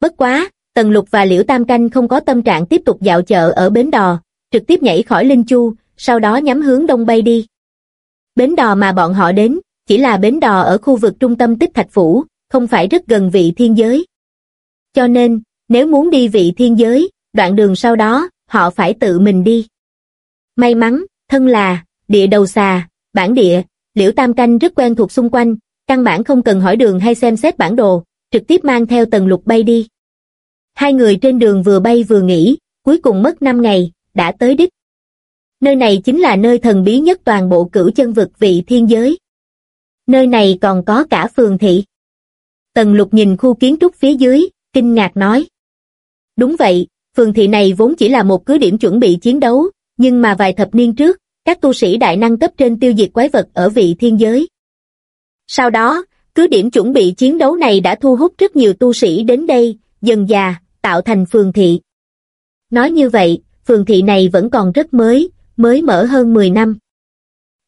A: Bất quá, Tần Lục và Liễu Tam Canh không có tâm trạng tiếp tục dạo chợ ở bến đò, trực tiếp nhảy khỏi Linh Chu, sau đó nhắm hướng đông bay đi. Bến đò mà bọn họ đến, chỉ là bến đò ở khu vực trung tâm tích thạch phủ, không phải rất gần vị thiên giới. Cho nên, nếu muốn đi vị thiên giới, đoạn đường sau đó, họ phải tự mình đi. May mắn, thân là, địa đầu xà, bản địa, liễu tam canh rất quen thuộc xung quanh, căn bản không cần hỏi đường hay xem xét bản đồ, trực tiếp mang theo tầng lục bay đi. Hai người trên đường vừa bay vừa nghỉ, cuối cùng mất 5 ngày, đã tới đích. Nơi này chính là nơi thần bí nhất toàn bộ cửu chân vực vị thiên giới. Nơi này còn có cả phường thị. Tần lục nhìn khu kiến trúc phía dưới, kinh ngạc nói. Đúng vậy, phường thị này vốn chỉ là một cứ điểm chuẩn bị chiến đấu, nhưng mà vài thập niên trước, các tu sĩ đại năng cấp trên tiêu diệt quái vật ở vị thiên giới. Sau đó, cứ điểm chuẩn bị chiến đấu này đã thu hút rất nhiều tu sĩ đến đây, dần già, tạo thành phường thị. Nói như vậy, phường thị này vẫn còn rất mới, mới mở hơn 10 năm.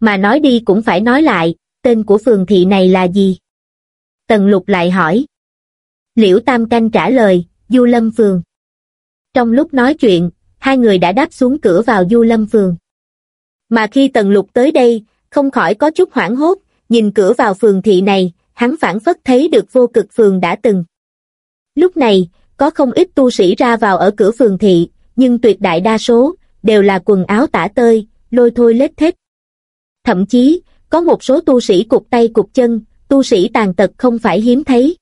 A: Mà nói đi cũng phải nói lại, tên của phường thị này là gì? Tần lục lại hỏi. Liễu Tam Canh trả lời, Du Lâm Phường. Trong lúc nói chuyện, hai người đã đáp xuống cửa vào Du Lâm Phường. Mà khi Tần Lục tới đây, không khỏi có chút hoảng hốt, nhìn cửa vào phường thị này, hắn phản phất thấy được vô cực phường đã từng. Lúc này, có không ít tu sĩ ra vào ở cửa phường thị, nhưng tuyệt đại đa số, đều là quần áo tả tơi, lôi thôi lết thết. Thậm chí, có một số tu sĩ cục tay cục chân, tu sĩ tàn tật không phải hiếm thấy.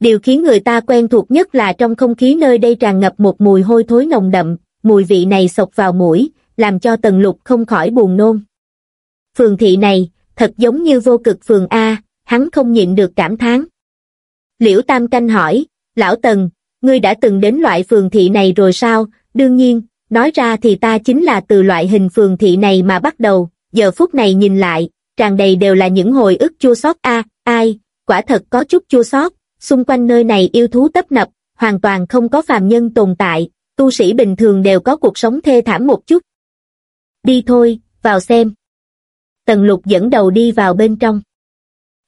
A: Điều khiến người ta quen thuộc nhất là trong không khí nơi đây tràn ngập một mùi hôi thối nồng đậm, mùi vị này sộc vào mũi, làm cho tần lục không khỏi buồn nôn. Phường thị này, thật giống như vô cực phường A, hắn không nhịn được cảm thán. Liễu Tam Canh hỏi, Lão Tần, ngươi đã từng đến loại phường thị này rồi sao? Đương nhiên, nói ra thì ta chính là từ loại hình phường thị này mà bắt đầu, giờ phút này nhìn lại, tràn đầy đều là những hồi ức chua xót a ai, quả thật có chút chua xót, xung quanh nơi này yêu thú tấp nập, hoàn toàn không có phàm nhân tồn tại, tu sĩ bình thường đều có cuộc sống thê thảm một chút. Đi thôi, vào xem. Tần lục dẫn đầu đi vào bên trong.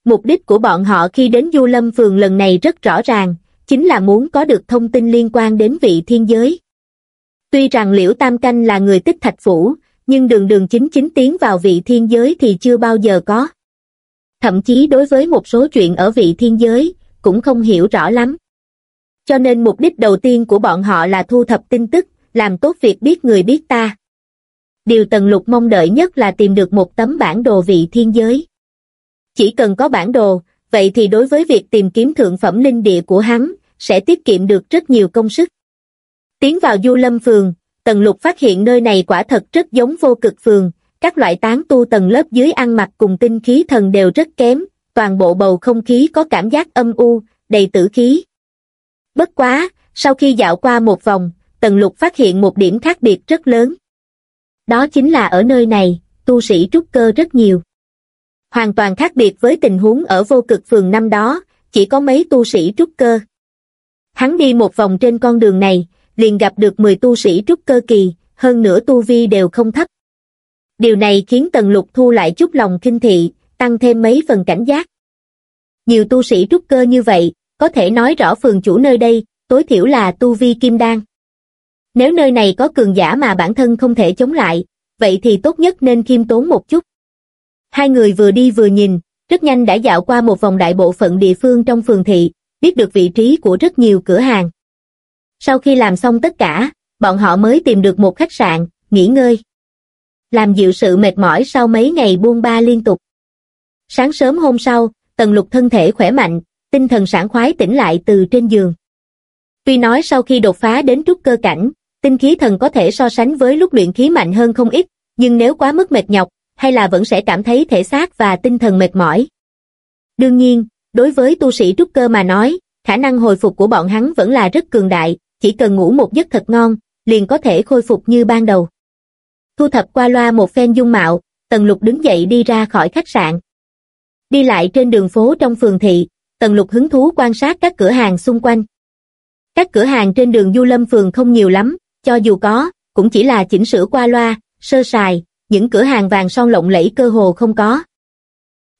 A: Mục đích của bọn họ khi đến Du Lâm Phường lần này rất rõ ràng, chính là muốn có được thông tin liên quan đến vị thiên giới. Tuy rằng Liễu Tam Canh là người tích thạch phủ, nhưng đường đường chính chính tiến vào vị thiên giới thì chưa bao giờ có. Thậm chí đối với một số chuyện ở vị thiên giới, cũng không hiểu rõ lắm. Cho nên mục đích đầu tiên của bọn họ là thu thập tin tức, làm tốt việc biết người biết ta. Điều Tần Lục mong đợi nhất là tìm được một tấm bản đồ vị thiên giới. Chỉ cần có bản đồ, vậy thì đối với việc tìm kiếm thượng phẩm linh địa của hắn, sẽ tiết kiệm được rất nhiều công sức. Tiến vào Du Lâm Phường, Tần Lục phát hiện nơi này quả thật rất giống vô cực phường, các loại tán tu tầng lớp dưới ăn mặc cùng tinh khí thần đều rất kém, toàn bộ bầu không khí có cảm giác âm u, đầy tử khí. Bất quá, sau khi dạo qua một vòng, Tần Lục phát hiện một điểm khác biệt rất lớn. Đó chính là ở nơi này, tu sĩ trúc cơ rất nhiều. Hoàn toàn khác biệt với tình huống ở vô cực phường năm đó, chỉ có mấy tu sĩ trúc cơ. Hắn đi một vòng trên con đường này, liền gặp được 10 tu sĩ trúc cơ kỳ, hơn nữa tu vi đều không thấp. Điều này khiến Tần Lục thu lại chút lòng kinh thị, tăng thêm mấy phần cảnh giác. Nhiều tu sĩ trúc cơ như vậy, có thể nói rõ phường chủ nơi đây, tối thiểu là tu vi kim đan. Nếu nơi này có cường giả mà bản thân không thể chống lại, vậy thì tốt nhất nên khiêm tốn một chút. Hai người vừa đi vừa nhìn, rất nhanh đã dạo qua một vòng đại bộ phận địa phương trong phường thị, biết được vị trí của rất nhiều cửa hàng. Sau khi làm xong tất cả, bọn họ mới tìm được một khách sạn, nghỉ ngơi. Làm dịu sự mệt mỏi sau mấy ngày buông ba liên tục. Sáng sớm hôm sau, Tần Lục thân thể khỏe mạnh, tinh thần sảng khoái tỉnh lại từ trên giường. Tuy nói sau khi đột phá đến trúc cơ cảnh, tinh khí thần có thể so sánh với lúc luyện khí mạnh hơn không ít, nhưng nếu quá mức mệt nhọc, hay là vẫn sẽ cảm thấy thể xác và tinh thần mệt mỏi. Đương nhiên, đối với tu sĩ trúc cơ mà nói, khả năng hồi phục của bọn hắn vẫn là rất cường đại, chỉ cần ngủ một giấc thật ngon, liền có thể khôi phục như ban đầu. Thu thập qua loa một phen dung mạo, Tần Lục đứng dậy đi ra khỏi khách sạn. Đi lại trên đường phố trong phường thị, Tần Lục hứng thú quan sát các cửa hàng xung quanh. Các cửa hàng trên đường Du Lâm phường không nhiều lắm, cho dù có, cũng chỉ là chỉnh sửa qua loa, sơ sài, những cửa hàng vàng son lộng lẫy cơ hồ không có.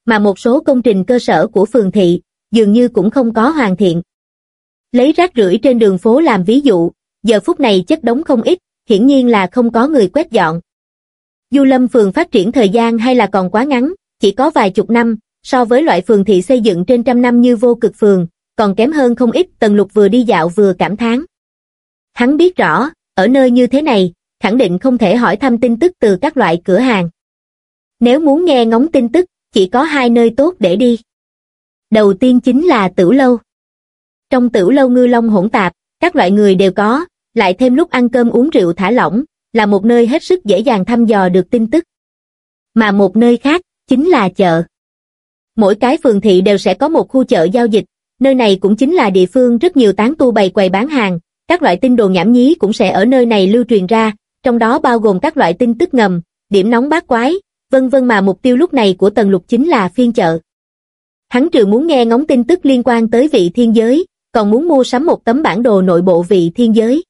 A: Mà một số công trình cơ sở của phường thị, dường như cũng không có hoàn thiện. Lấy rác rưởi trên đường phố làm ví dụ, giờ phút này chất đống không ít, hiển nhiên là không có người quét dọn. Du Lâm phường phát triển thời gian hay là còn quá ngắn, chỉ có vài chục năm, so với loại phường thị xây dựng trên trăm năm như vô cực phường, còn kém hơn không ít, Tần Lục vừa đi dạo vừa cảm thán. Hắn biết rõ, ở nơi như thế này, khẳng định không thể hỏi thăm tin tức từ các loại cửa hàng. Nếu muốn nghe ngóng tin tức, chỉ có hai nơi tốt để đi. Đầu tiên chính là tử lâu. Trong tử lâu ngư long hỗn tạp, các loại người đều có, lại thêm lúc ăn cơm uống rượu thả lỏng, là một nơi hết sức dễ dàng thăm dò được tin tức. Mà một nơi khác, chính là chợ. Mỗi cái phường thị đều sẽ có một khu chợ giao dịch, nơi này cũng chính là địa phương rất nhiều tán tu bày quầy bán hàng, các loại tin đồn nhảm nhí cũng sẽ ở nơi này lưu truyền ra, trong đó bao gồm các loại tin tức ngầm, điểm nóng bát quái, vân vân mà mục tiêu lúc này của Tần Lục chính là phiên chợ. Hắn trừ muốn nghe ngóng tin tức liên quan tới vị thiên giới, còn muốn mua sắm một tấm bản đồ nội bộ vị thiên giới.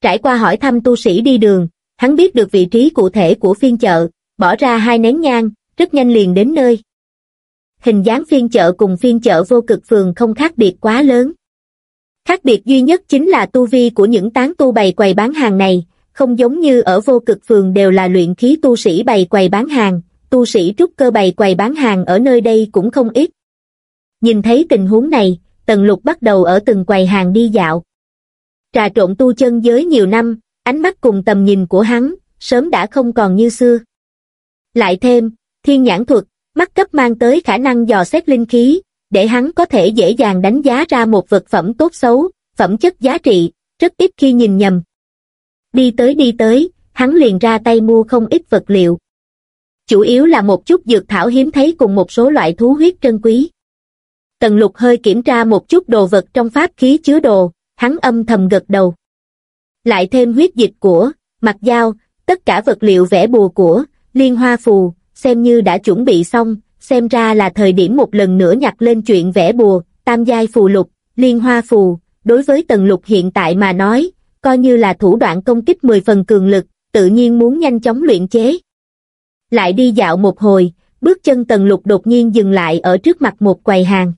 A: Trải qua hỏi thăm tu sĩ đi đường, hắn biết được vị trí cụ thể của phiên chợ, bỏ ra hai nén nhang, rất nhanh liền đến nơi. Hình dáng phiên chợ cùng phiên chợ vô cực phường không khác biệt quá lớn. Khác biệt duy nhất chính là tu vi của những tán tu bày quầy bán hàng này, không giống như ở vô cực phường đều là luyện khí tu sĩ bày quầy bán hàng, tu sĩ trúc cơ bày quầy bán hàng ở nơi đây cũng không ít. Nhìn thấy tình huống này, Tần Lục bắt đầu ở từng quầy hàng đi dạo. Trà trộn tu chân giới nhiều năm, ánh mắt cùng tầm nhìn của hắn, sớm đã không còn như xưa. Lại thêm, thiên nhãn thuật, mắt cấp mang tới khả năng dò xét linh khí, để hắn có thể dễ dàng đánh giá ra một vật phẩm tốt xấu, phẩm chất giá trị, rất ít khi nhìn nhầm. Đi tới đi tới, hắn liền ra tay mua không ít vật liệu. Chủ yếu là một chút dược thảo hiếm thấy cùng một số loại thú huyết trân quý. Tần lục hơi kiểm tra một chút đồ vật trong pháp khí chứa đồ, hắn âm thầm gật đầu. Lại thêm huyết dịch của, mặt dao, tất cả vật liệu vẽ bùa của, liên hoa phù, xem như đã chuẩn bị xong, xem ra là thời điểm một lần nữa nhặt lên chuyện vẽ bùa, tam giai phù lục, liên hoa phù, đối với tần lục hiện tại mà nói, coi như là thủ đoạn công kích 10 phần cường lực, tự nhiên muốn nhanh chóng luyện chế. Lại đi dạo một hồi, bước chân tần lục đột nhiên dừng lại ở trước mặt một quầy hàng.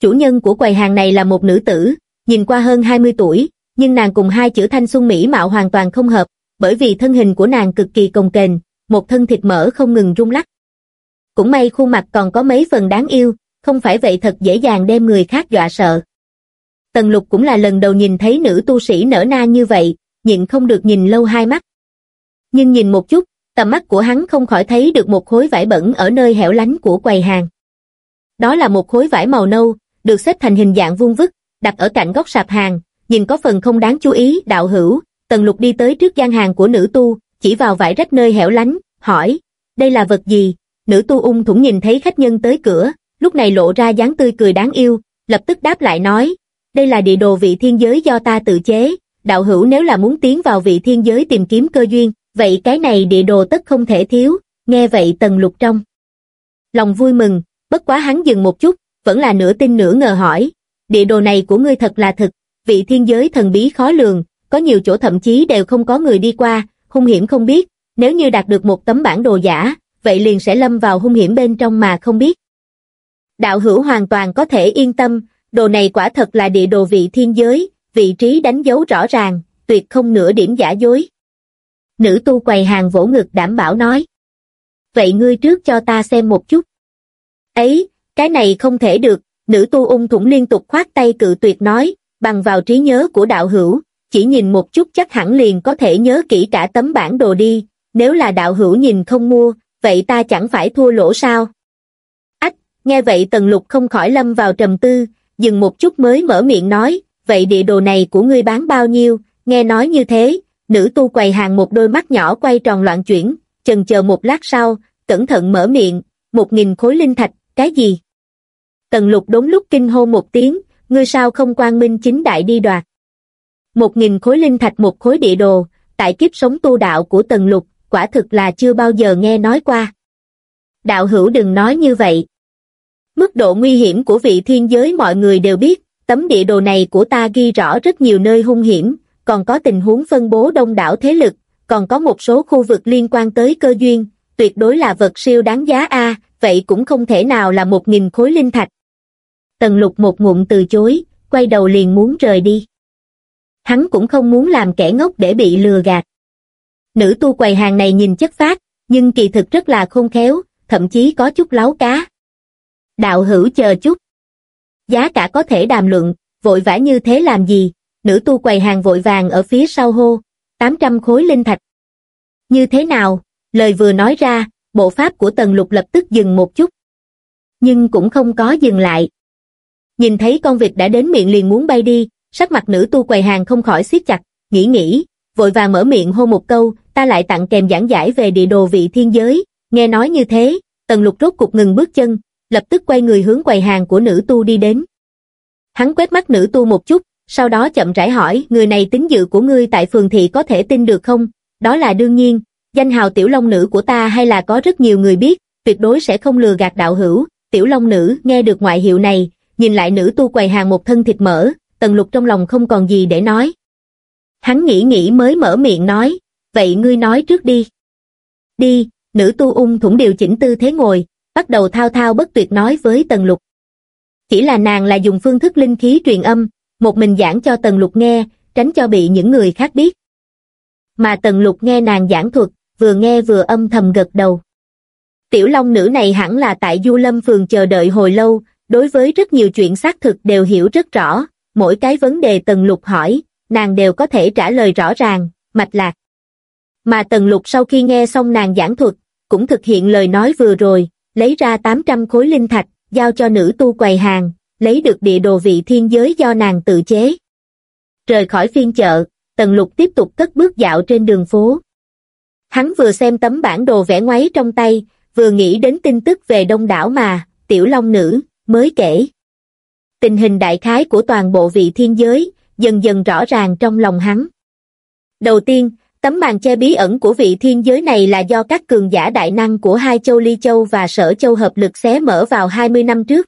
A: Chủ nhân của quầy hàng này là một nữ tử, nhìn qua hơn 20 tuổi, nhưng nàng cùng hai chữ thanh xuân mỹ mạo hoàn toàn không hợp, bởi vì thân hình của nàng cực kỳ cồng kềnh, một thân thịt mỡ không ngừng rung lắc. Cũng may khuôn mặt còn có mấy phần đáng yêu, không phải vậy thật dễ dàng đem người khác dọa sợ. Tần lục cũng là lần đầu nhìn thấy nữ tu sĩ nở na như vậy, nhịn không được nhìn lâu hai mắt. Nhưng nhìn một chút, tầm mắt của hắn không khỏi thấy được một khối vải bẩn ở nơi hẻo lánh của quầy hàng. Đó là một khối vải màu nâu, được xếp thành hình dạng vuông vức, đặt ở cạnh góc sạp hàng, nhìn có phần không đáng chú ý, đạo hữu, tần lục đi tới trước gian hàng của nữ tu, chỉ vào vải rách nơi hẻo lánh, hỏi, đây là vật gì? Nữ tu ung thủng nhìn thấy khách nhân tới cửa, lúc này lộ ra dáng tươi cười đáng yêu, lập tức đáp lại nói, đây là địa đồ vị thiên giới do ta tự chế, đạo hữu nếu là muốn tiến vào vị thiên giới tìm kiếm cơ duyên, vậy cái này địa đồ tất không thể thiếu, nghe vậy tần lục trong. Lòng vui mừng, bất quá hắn dừng một chút, vẫn là nửa tin nửa ngờ hỏi, địa đồ này của ngươi thật là thật, vị thiên giới thần bí khó lường, có nhiều chỗ thậm chí đều không có người đi qua, hung hiểm không biết, nếu như đạt được một tấm bản đồ giả, vậy liền sẽ lâm vào hung hiểm bên trong mà không biết. Đạo hữu hoàn toàn có thể yên tâm, đồ này quả thật là địa đồ vị thiên giới, vị trí đánh dấu rõ ràng, tuyệt không nửa điểm giả dối. Nữ tu quầy hàng vỗ ngực đảm bảo nói. Vậy ngươi trước cho ta xem một chút. Ấy, cái này không thể được, nữ tu ung thủng liên tục khoát tay cự tuyệt nói, bằng vào trí nhớ của đạo hữu, chỉ nhìn một chút chắc hẳn liền có thể nhớ kỹ cả tấm bản đồ đi, nếu là đạo hữu nhìn không mua, vậy ta chẳng phải thua lỗ sao? Ách, nghe vậy tần lục không khỏi lâm vào trầm tư, dừng một chút mới mở miệng nói, vậy địa đồ này của ngươi bán bao nhiêu, nghe nói như thế, nữ tu quầy hàng một đôi mắt nhỏ quay tròn loạn chuyển, chần chờ một lát sau, cẩn thận mở miệng, một nghìn khối linh thạch, cái gì? Tần lục đốn lúc kinh hô một tiếng, ngươi sao không quang minh chính đại đi đoạt. Một nghìn khối linh thạch một khối địa đồ, tại kiếp sống tu đạo của tần lục, quả thực là chưa bao giờ nghe nói qua. Đạo hữu đừng nói như vậy. Mức độ nguy hiểm của vị thiên giới mọi người đều biết, tấm địa đồ này của ta ghi rõ rất nhiều nơi hung hiểm, còn có tình huống phân bố đông đảo thế lực, còn có một số khu vực liên quan tới cơ duyên, tuyệt đối là vật siêu đáng giá a, vậy cũng không thể nào là một nghìn khối linh thạch. Tần lục một ngụm từ chối, quay đầu liền muốn rời đi. Hắn cũng không muốn làm kẻ ngốc để bị lừa gạt. Nữ tu quầy hàng này nhìn chất phát, nhưng kỳ thực rất là khôn khéo, thậm chí có chút láo cá. Đạo hữu chờ chút. Giá cả có thể đàm luận, vội vã như thế làm gì, nữ tu quầy hàng vội vàng ở phía sau hô, 800 khối linh thạch. Như thế nào, lời vừa nói ra, bộ pháp của tần lục lập tức dừng một chút. Nhưng cũng không có dừng lại. Nhìn thấy con vịt đã đến miệng liền muốn bay đi, sắc mặt nữ tu quầy hàng không khỏi siết chặt, nghĩ nghĩ, vội vàng mở miệng hô một câu, ta lại tặng kèm giảng giải về địa đồ vị thiên giới, nghe nói như thế, tần lục rốt cục ngừng bước chân, lập tức quay người hướng quầy hàng của nữ tu đi đến. Hắn quét mắt nữ tu một chút, sau đó chậm rãi hỏi, người này tính dự của ngươi tại phường thị có thể tin được không? Đó là đương nhiên, danh hào tiểu long nữ của ta hay là có rất nhiều người biết, tuyệt đối sẽ không lừa gạt đạo hữu, tiểu long nữ nghe được ngoại hiệu này, nhìn lại nữ tu quầy hàng một thân thịt mỡ, tần lục trong lòng không còn gì để nói. Hắn nghĩ nghĩ mới mở miệng nói, vậy ngươi nói trước đi. Đi, nữ tu ung thủng điều chỉnh tư thế ngồi, bắt đầu thao thao bất tuyệt nói với tần lục. Chỉ là nàng là dùng phương thức linh khí truyền âm, một mình giảng cho tần lục nghe, tránh cho bị những người khác biết. Mà tần lục nghe nàng giảng thuật, vừa nghe vừa âm thầm gật đầu. Tiểu long nữ này hẳn là tại Du Lâm Phường chờ đợi hồi lâu, đối với rất nhiều chuyện xác thực đều hiểu rất rõ, mỗi cái vấn đề Tần Lục hỏi, nàng đều có thể trả lời rõ ràng, mạch lạc. Mà Tần Lục sau khi nghe xong nàng giảng thuật, cũng thực hiện lời nói vừa rồi, lấy ra 800 khối linh thạch, giao cho nữ tu quầy hàng, lấy được địa đồ vị thiên giới do nàng tự chế. Rời khỏi phiên chợ, Tần Lục tiếp tục cất bước dạo trên đường phố. Hắn vừa xem tấm bản đồ vẽ ngoáy trong tay, vừa nghĩ đến tin tức về đông đảo mà, tiểu long nữ, mới kể. Tình hình đại khái của toàn bộ vị thiên giới, dần dần rõ ràng trong lòng hắn. Đầu tiên, tấm màn che bí ẩn của vị thiên giới này là do các cường giả đại năng của hai châu Ly Châu và Sở Châu hợp lực xé mở vào 20 năm trước.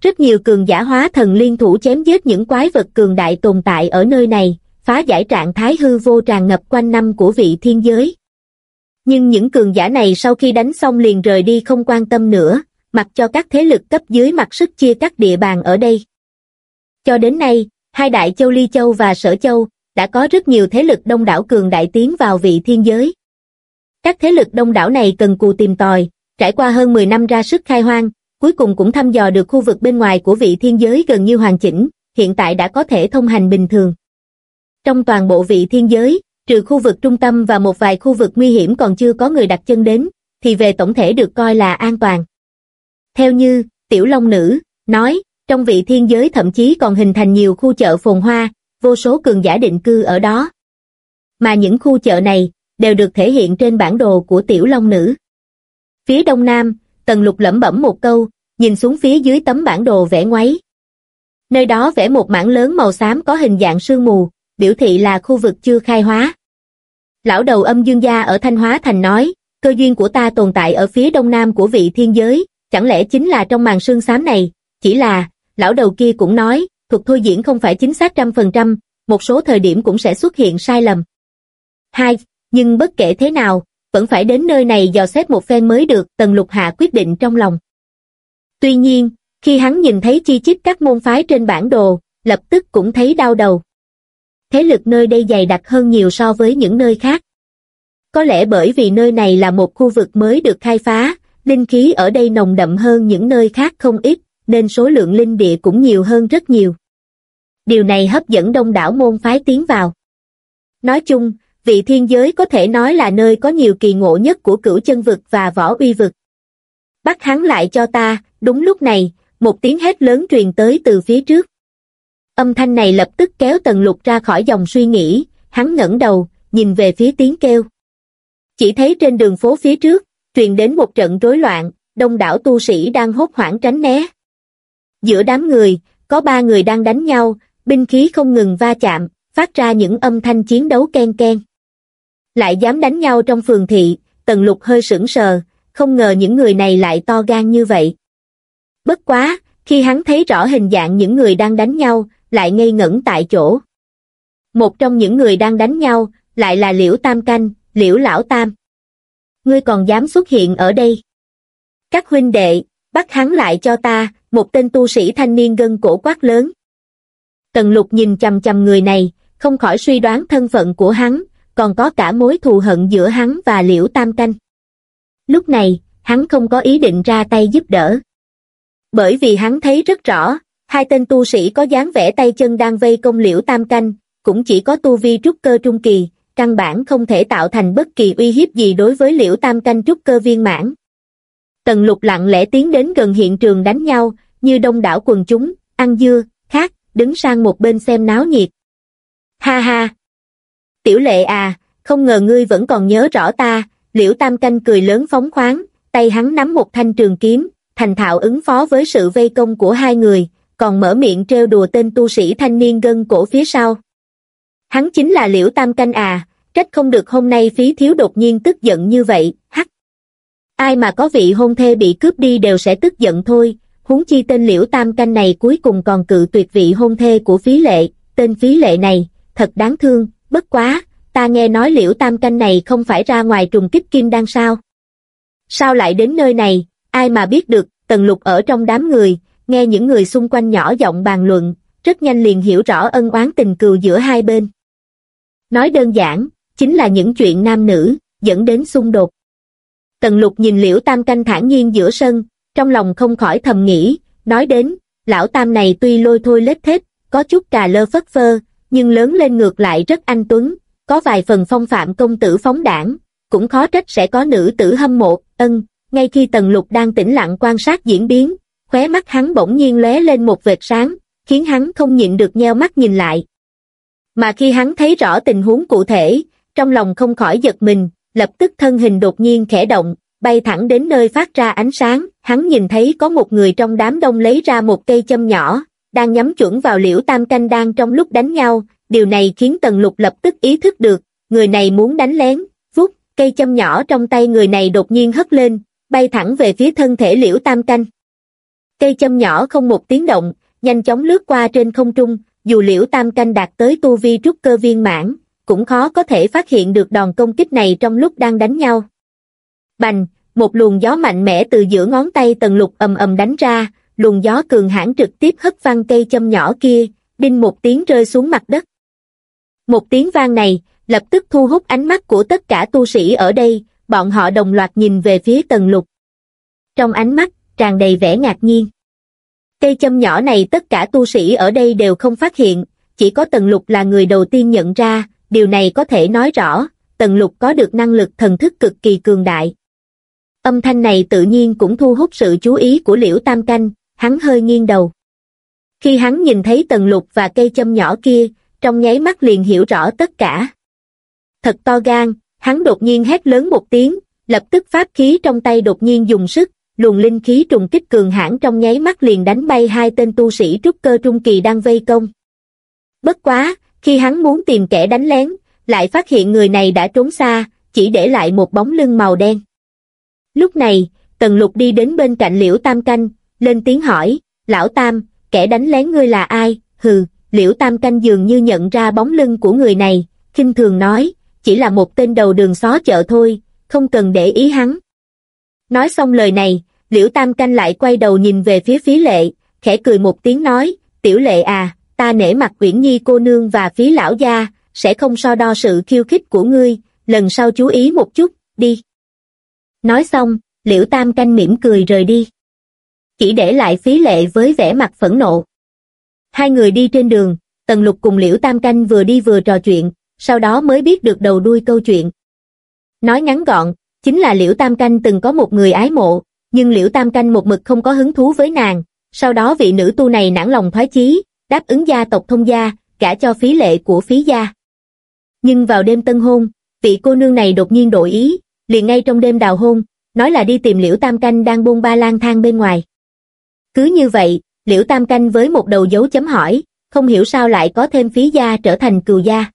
A: Rất nhiều cường giả hóa thần liên thủ chém giết những quái vật cường đại tồn tại ở nơi này, phá giải trạng thái hư vô tràn ngập quanh năm của vị thiên giới. Nhưng những cường giả này sau khi đánh xong liền rời đi không quan tâm nữa, mặc cho các thế lực cấp dưới mặc sức chia các địa bàn ở đây. Cho đến nay, hai đại châu Ly Châu và Sở Châu đã có rất nhiều thế lực đông đảo cường đại tiến vào vị thiên giới. Các thế lực đông đảo này cần cù tìm tòi, trải qua hơn 10 năm ra sức khai hoang, cuối cùng cũng thăm dò được khu vực bên ngoài của vị thiên giới gần như hoàn chỉnh, hiện tại đã có thể thông hành bình thường. Trong toàn bộ vị thiên giới, trừ khu vực trung tâm và một vài khu vực nguy hiểm còn chưa có người đặt chân đến, thì về tổng thể được coi là an toàn. Theo như, Tiểu Long Nữ, nói, trong vị thiên giới thậm chí còn hình thành nhiều khu chợ phồn hoa, vô số cường giả định cư ở đó. Mà những khu chợ này, đều được thể hiện trên bản đồ của Tiểu Long Nữ. Phía đông nam, Tần Lục lẩm bẩm một câu, nhìn xuống phía dưới tấm bản đồ vẽ ngoáy. Nơi đó vẽ một mảng lớn màu xám có hình dạng sương mù, biểu thị là khu vực chưa khai hóa. Lão đầu âm dương gia ở Thanh Hóa Thành nói, cơ duyên của ta tồn tại ở phía đông nam của vị thiên giới, chẳng lẽ chính là trong màn sương xám này, chỉ là, lão đầu kia cũng nói, thuật thôi diễn không phải chính xác trăm phần trăm, một số thời điểm cũng sẽ xuất hiện sai lầm. Hai, nhưng bất kể thế nào, vẫn phải đến nơi này dò xét một phen mới được, Tần Lục Hạ quyết định trong lòng. Tuy nhiên, khi hắn nhìn thấy chi chít các môn phái trên bản đồ, lập tức cũng thấy đau đầu. Thế lực nơi đây dày đặc hơn nhiều so với những nơi khác. Có lẽ bởi vì nơi này là một khu vực mới được khai phá, linh khí ở đây nồng đậm hơn những nơi khác không ít, nên số lượng linh địa cũng nhiều hơn rất nhiều. Điều này hấp dẫn đông đảo môn phái tiến vào. Nói chung, vị thiên giới có thể nói là nơi có nhiều kỳ ngộ nhất của cửu chân vực và võ uy vực. Bắt hắn lại cho ta, đúng lúc này, một tiếng hét lớn truyền tới từ phía trước. Âm thanh này lập tức kéo tần lục ra khỏi dòng suy nghĩ, hắn ngẩng đầu, nhìn về phía tiếng kêu. Chỉ thấy trên đường phố phía trước, truyền đến một trận rối loạn, đông đảo tu sĩ đang hốt hoảng tránh né. Giữa đám người, có ba người đang đánh nhau, binh khí không ngừng va chạm, phát ra những âm thanh chiến đấu ken ken. Lại dám đánh nhau trong phường thị, tần lục hơi sững sờ, không ngờ những người này lại to gan như vậy. Bất quá, khi hắn thấy rõ hình dạng những người đang đánh nhau, lại ngây ngẩn tại chỗ. Một trong những người đang đánh nhau, lại là Liễu Tam Canh, Liễu Lão Tam. Ngươi còn dám xuất hiện ở đây. Các huynh đệ, bắt hắn lại cho ta, một tên tu sĩ thanh niên gân cổ quát lớn. Tần lục nhìn chầm chầm người này, không khỏi suy đoán thân phận của hắn, còn có cả mối thù hận giữa hắn và Liễu Tam Canh. Lúc này, hắn không có ý định ra tay giúp đỡ. Bởi vì hắn thấy rất rõ, hai tên tu sĩ có dáng vẻ tay chân đang vây công Liễu Tam Canh, cũng chỉ có tu vi trúc cơ trung kỳ, căn bản không thể tạo thành bất kỳ uy hiếp gì đối với Liễu Tam Canh trúc cơ viên mãn. Tần lục lặng lẽ tiến đến gần hiện trường đánh nhau, như đông đảo quần chúng, ăn dưa, khác, đứng sang một bên xem náo nhiệt. Ha ha! tiểu lệ à, không ngờ ngươi vẫn còn nhớ rõ ta, liễu tam canh cười lớn phóng khoáng, tay hắn nắm một thanh trường kiếm, thành thạo ứng phó với sự vây công của hai người, còn mở miệng trêu đùa tên tu sĩ thanh niên gân cổ phía sau. Hắn chính là liễu tam canh à, trách không được hôm nay phí thiếu đột nhiên tức giận như vậy, hắc. Ai mà có vị hôn thê bị cướp đi đều sẽ tức giận thôi, huống chi tên liễu tam canh này cuối cùng còn cự tuyệt vị hôn thê của phí lệ, tên phí lệ này, thật đáng thương, bất quá, ta nghe nói liễu tam canh này không phải ra ngoài trùng kích kim đan sao. Sao lại đến nơi này, ai mà biết được, tần lục ở trong đám người, nghe những người xung quanh nhỏ giọng bàn luận, rất nhanh liền hiểu rõ ân oán tình cừu giữa hai bên. Nói đơn giản, chính là những chuyện nam nữ, dẫn đến xung đột. Tần lục nhìn liễu tam canh thản nhiên giữa sân, trong lòng không khỏi thầm nghĩ, nói đến, lão tam này tuy lôi thôi lết thết, có chút cà lơ phất phơ, nhưng lớn lên ngược lại rất anh tuấn, có vài phần phong phạm công tử phóng đảng, cũng khó trách sẽ có nữ tử hâm mộ, ân, ngay khi tần lục đang tĩnh lặng quan sát diễn biến, khóe mắt hắn bỗng nhiên lóe lên một vệt sáng, khiến hắn không nhịn được nheo mắt nhìn lại. Mà khi hắn thấy rõ tình huống cụ thể, trong lòng không khỏi giật mình, lập tức thân hình đột nhiên khẽ động, bay thẳng đến nơi phát ra ánh sáng, hắn nhìn thấy có một người trong đám đông lấy ra một cây châm nhỏ, đang nhắm chuẩn vào liễu tam canh đang trong lúc đánh nhau, điều này khiến tần lục lập tức ý thức được, người này muốn đánh lén, vút, cây châm nhỏ trong tay người này đột nhiên hất lên, bay thẳng về phía thân thể liễu tam canh. Cây châm nhỏ không một tiếng động, nhanh chóng lướt qua trên không trung, dù liễu tam canh đạt tới tu vi trúc cơ viên mãn, cũng khó có thể phát hiện được đòn công kích này trong lúc đang đánh nhau. Bành, một luồng gió mạnh mẽ từ giữa ngón tay tần lục ầm ầm đánh ra, luồng gió cường hãn trực tiếp hất văng cây châm nhỏ kia, đinh một tiếng rơi xuống mặt đất. Một tiếng vang này, lập tức thu hút ánh mắt của tất cả tu sĩ ở đây, bọn họ đồng loạt nhìn về phía tần lục. Trong ánh mắt, tràn đầy vẻ ngạc nhiên. Cây châm nhỏ này tất cả tu sĩ ở đây đều không phát hiện, chỉ có tần lục là người đầu tiên nhận ra, điều này có thể nói rõ, tần lục có được năng lực thần thức cực kỳ cường đại. Âm thanh này tự nhiên cũng thu hút sự chú ý của liễu tam canh, hắn hơi nghiêng đầu. Khi hắn nhìn thấy tần lục và cây châm nhỏ kia, trong nháy mắt liền hiểu rõ tất cả. Thật to gan, hắn đột nhiên hét lớn một tiếng, lập tức pháp khí trong tay đột nhiên dùng sức, luồng linh khí trùng kích cường hãn trong nháy mắt liền đánh bay hai tên tu sĩ trúc cơ trung kỳ đang vây công. Bất quá, khi hắn muốn tìm kẻ đánh lén, lại phát hiện người này đã trốn xa, chỉ để lại một bóng lưng màu đen. Lúc này, Tần Lục đi đến bên cạnh Liễu Tam Canh, lên tiếng hỏi, Lão Tam, kẻ đánh lén ngươi là ai? Hừ, Liễu Tam Canh dường như nhận ra bóng lưng của người này, khinh thường nói, chỉ là một tên đầu đường xó chợ thôi, không cần để ý hắn. Nói xong lời này, Liễu Tam Canh lại quay đầu nhìn về phía phí lệ, khẽ cười một tiếng nói, tiểu lệ à, ta nể mặt Uyển Nhi cô nương và phí lão gia, sẽ không so đo sự khiêu khích của ngươi, lần sau chú ý một chút, đi. Nói xong, Liễu Tam Canh mỉm cười rời đi. Chỉ để lại phí lệ với vẻ mặt phẫn nộ. Hai người đi trên đường, Tần Lục cùng Liễu Tam Canh vừa đi vừa trò chuyện, sau đó mới biết được đầu đuôi câu chuyện. Nói ngắn gọn, chính là Liễu Tam Canh từng có một người ái mộ, nhưng Liễu Tam Canh một mực không có hứng thú với nàng, sau đó vị nữ tu này nản lòng thoái chí, đáp ứng gia tộc thông gia, cả cho phí lệ của phí gia. Nhưng vào đêm tân hôn, vị cô nương này đột nhiên đổi ý, liền ngay trong đêm đào hôn, nói là đi tìm Liễu Tam Canh đang buông ba lang thang bên ngoài. Cứ như vậy, Liễu Tam Canh với một đầu dấu chấm hỏi, không hiểu sao lại có thêm phí gia trở thành cừu gia.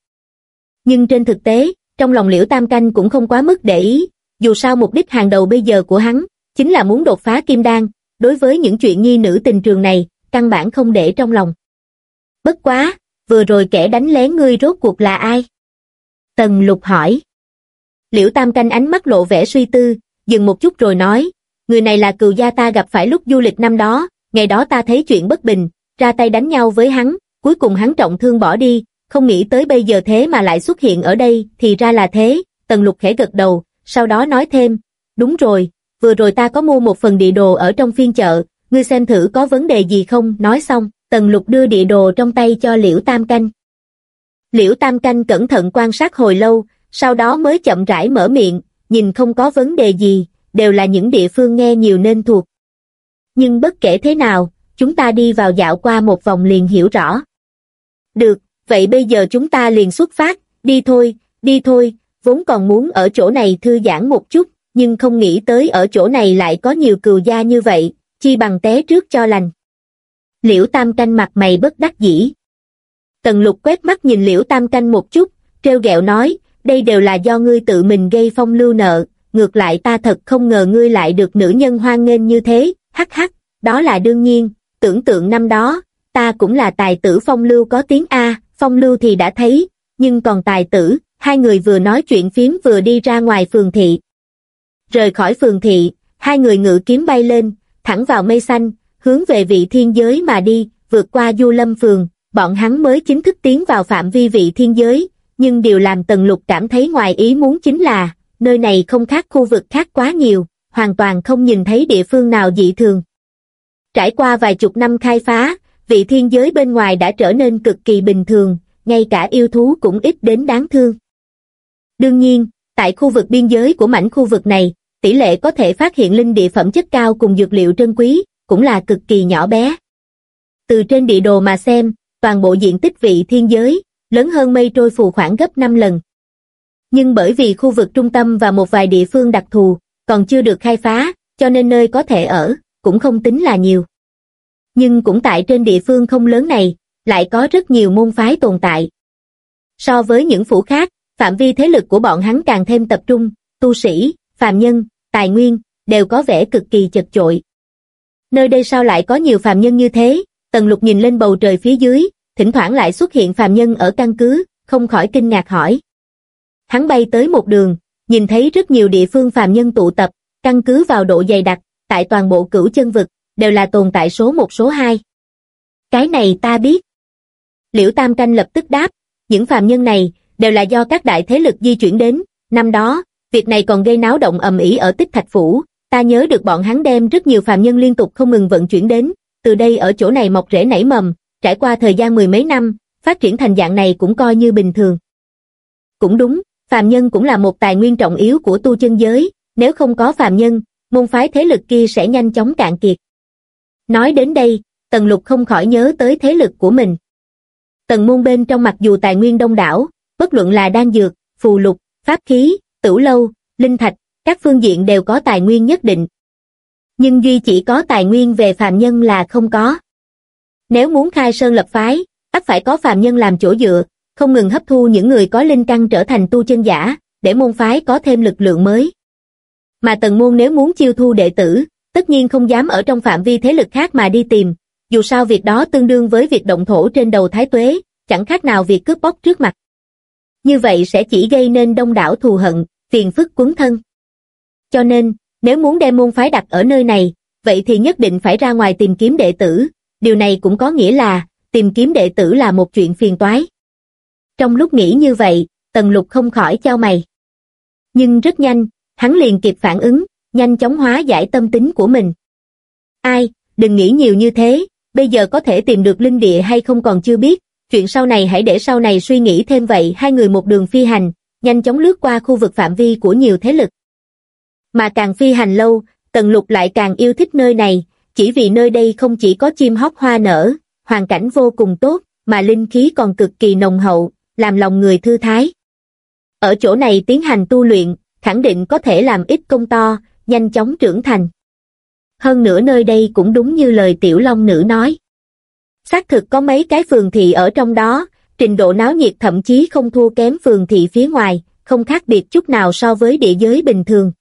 A: Nhưng trên thực tế, trong lòng Liễu Tam Canh cũng không quá mức để ý, dù sao mục đích hàng đầu bây giờ của hắn, chính là muốn đột phá kim đan, đối với những chuyện nhi nữ tình trường này, căn bản không để trong lòng. Bất quá, vừa rồi kẻ đánh lén ngươi rốt cuộc là ai? Tần lục hỏi. Liễu Tam Canh ánh mắt lộ vẻ suy tư, dừng một chút rồi nói, người này là cừu gia ta gặp phải lúc du lịch năm đó, ngày đó ta thấy chuyện bất bình, ra tay đánh nhau với hắn, cuối cùng hắn trọng thương bỏ đi, không nghĩ tới bây giờ thế mà lại xuất hiện ở đây, thì ra là thế, Tần Lục khẽ gật đầu, sau đó nói thêm, đúng rồi, vừa rồi ta có mua một phần địa đồ ở trong phiên chợ, ngươi xem thử có vấn đề gì không, nói xong, Tần Lục đưa địa đồ trong tay cho Liễu Tam Canh. Liễu Tam Canh cẩn thận quan sát hồi lâu, sau đó mới chậm rãi mở miệng, nhìn không có vấn đề gì, đều là những địa phương nghe nhiều nên thuộc. Nhưng bất kể thế nào, chúng ta đi vào dạo qua một vòng liền hiểu rõ. Được, vậy bây giờ chúng ta liền xuất phát, đi thôi, đi thôi, vốn còn muốn ở chỗ này thư giãn một chút, nhưng không nghĩ tới ở chỗ này lại có nhiều cừu gia như vậy, chi bằng té trước cho lành. Liễu Tam Canh mặt mày bất đắc dĩ. Tần lục quét mắt nhìn Liễu Tam Canh một chút, treo gẹo nói, đây đều là do ngươi tự mình gây phong lưu nợ, ngược lại ta thật không ngờ ngươi lại được nữ nhân hoan nghênh như thế, hắc hắc, đó là đương nhiên, tưởng tượng năm đó, ta cũng là tài tử phong lưu có tiếng A, phong lưu thì đã thấy, nhưng còn tài tử, hai người vừa nói chuyện phiếm vừa đi ra ngoài phường thị. Rời khỏi phường thị, hai người ngự kiếm bay lên, thẳng vào mây xanh, hướng về vị thiên giới mà đi, vượt qua du lâm phường, bọn hắn mới chính thức tiến vào phạm vi vị thiên giới, nhưng điều làm Tần Lục cảm thấy ngoài ý muốn chính là, nơi này không khác khu vực khác quá nhiều, hoàn toàn không nhìn thấy địa phương nào dị thường. Trải qua vài chục năm khai phá, vị thiên giới bên ngoài đã trở nên cực kỳ bình thường, ngay cả yêu thú cũng ít đến đáng thương. Đương nhiên, tại khu vực biên giới của mảnh khu vực này, tỷ lệ có thể phát hiện linh địa phẩm chất cao cùng dược liệu trân quý, cũng là cực kỳ nhỏ bé. Từ trên địa đồ mà xem, toàn bộ diện tích vị thiên giới, lớn hơn mây trôi phù khoảng gấp 5 lần. Nhưng bởi vì khu vực trung tâm và một vài địa phương đặc thù, còn chưa được khai phá, cho nên nơi có thể ở, cũng không tính là nhiều. Nhưng cũng tại trên địa phương không lớn này, lại có rất nhiều môn phái tồn tại. So với những phủ khác, phạm vi thế lực của bọn hắn càng thêm tập trung, tu sĩ, phàm nhân, tài nguyên, đều có vẻ cực kỳ chật chội. Nơi đây sao lại có nhiều phàm nhân như thế? Tần lục nhìn lên bầu trời phía dưới, thỉnh thoảng lại xuất hiện phàm nhân ở căn cứ, không khỏi kinh ngạc hỏi. Hắn bay tới một đường, nhìn thấy rất nhiều địa phương phàm nhân tụ tập, căn cứ vào độ dày đặc, tại toàn bộ cửu chân vực, đều là tồn tại số một số hai. Cái này ta biết. Liễu Tam Canh lập tức đáp, những phàm nhân này, đều là do các đại thế lực di chuyển đến, năm đó, việc này còn gây náo động ầm ĩ ở tích thạch phủ, ta nhớ được bọn hắn đem rất nhiều phàm nhân liên tục không ngừng vận chuyển đến, từ đây ở chỗ này mọc rễ nảy mầm, trải qua thời gian mười mấy năm, phát triển thành dạng này cũng coi như bình thường. Cũng đúng, phàm nhân cũng là một tài nguyên trọng yếu của tu chân giới, nếu không có phàm nhân, môn phái thế lực kia sẽ nhanh chóng cạn kiệt. Nói đến đây, Tần Lục không khỏi nhớ tới thế lực của mình. Tần môn bên trong mặc dù tài nguyên đông đảo, bất luận là đan dược, phù lục, pháp khí, tử lâu, linh thạch, các phương diện đều có tài nguyên nhất định. Nhưng duy chỉ có tài nguyên về phàm nhân là không có. Nếu muốn khai sơn lập phái, ắt phải có phàm nhân làm chỗ dựa, không ngừng hấp thu những người có linh căn trở thành tu chân giả, để môn phái có thêm lực lượng mới. Mà tần môn nếu muốn chiêu thu đệ tử, tất nhiên không dám ở trong phạm vi thế lực khác mà đi tìm, dù sao việc đó tương đương với việc động thổ trên đầu thái tuế, chẳng khác nào việc cướp bóc trước mặt. Như vậy sẽ chỉ gây nên đông đảo thù hận, phiền phức quấn thân. Cho nên, nếu muốn đem môn phái đặt ở nơi này, vậy thì nhất định phải ra ngoài tìm kiếm đệ tử, điều này cũng có nghĩa là, tìm kiếm đệ tử là một chuyện phiền toái. Trong lúc nghĩ như vậy, Tần Lục không khỏi trao mày. Nhưng rất nhanh, hắn liền kịp phản ứng, nhanh chóng hóa giải tâm tính của mình. Ai, đừng nghĩ nhiều như thế, bây giờ có thể tìm được linh địa hay không còn chưa biết, chuyện sau này hãy để sau này suy nghĩ thêm vậy hai người một đường phi hành, nhanh chóng lướt qua khu vực phạm vi của nhiều thế lực. Mà càng phi hành lâu, Tần Lục lại càng yêu thích nơi này, chỉ vì nơi đây không chỉ có chim hót hoa nở, hoàn cảnh vô cùng tốt, mà linh khí còn cực kỳ nồng hậu, làm lòng người thư thái. Ở chỗ này tiến hành tu luyện, khẳng định có thể làm ít công to, nhanh chóng trưởng thành. Hơn nữa nơi đây cũng đúng như lời tiểu long nữ nói. Xác thực có mấy cái phường thị ở trong đó, trình độ náo nhiệt thậm chí không thua kém phường thị phía ngoài, không khác biệt chút nào so với địa giới bình thường.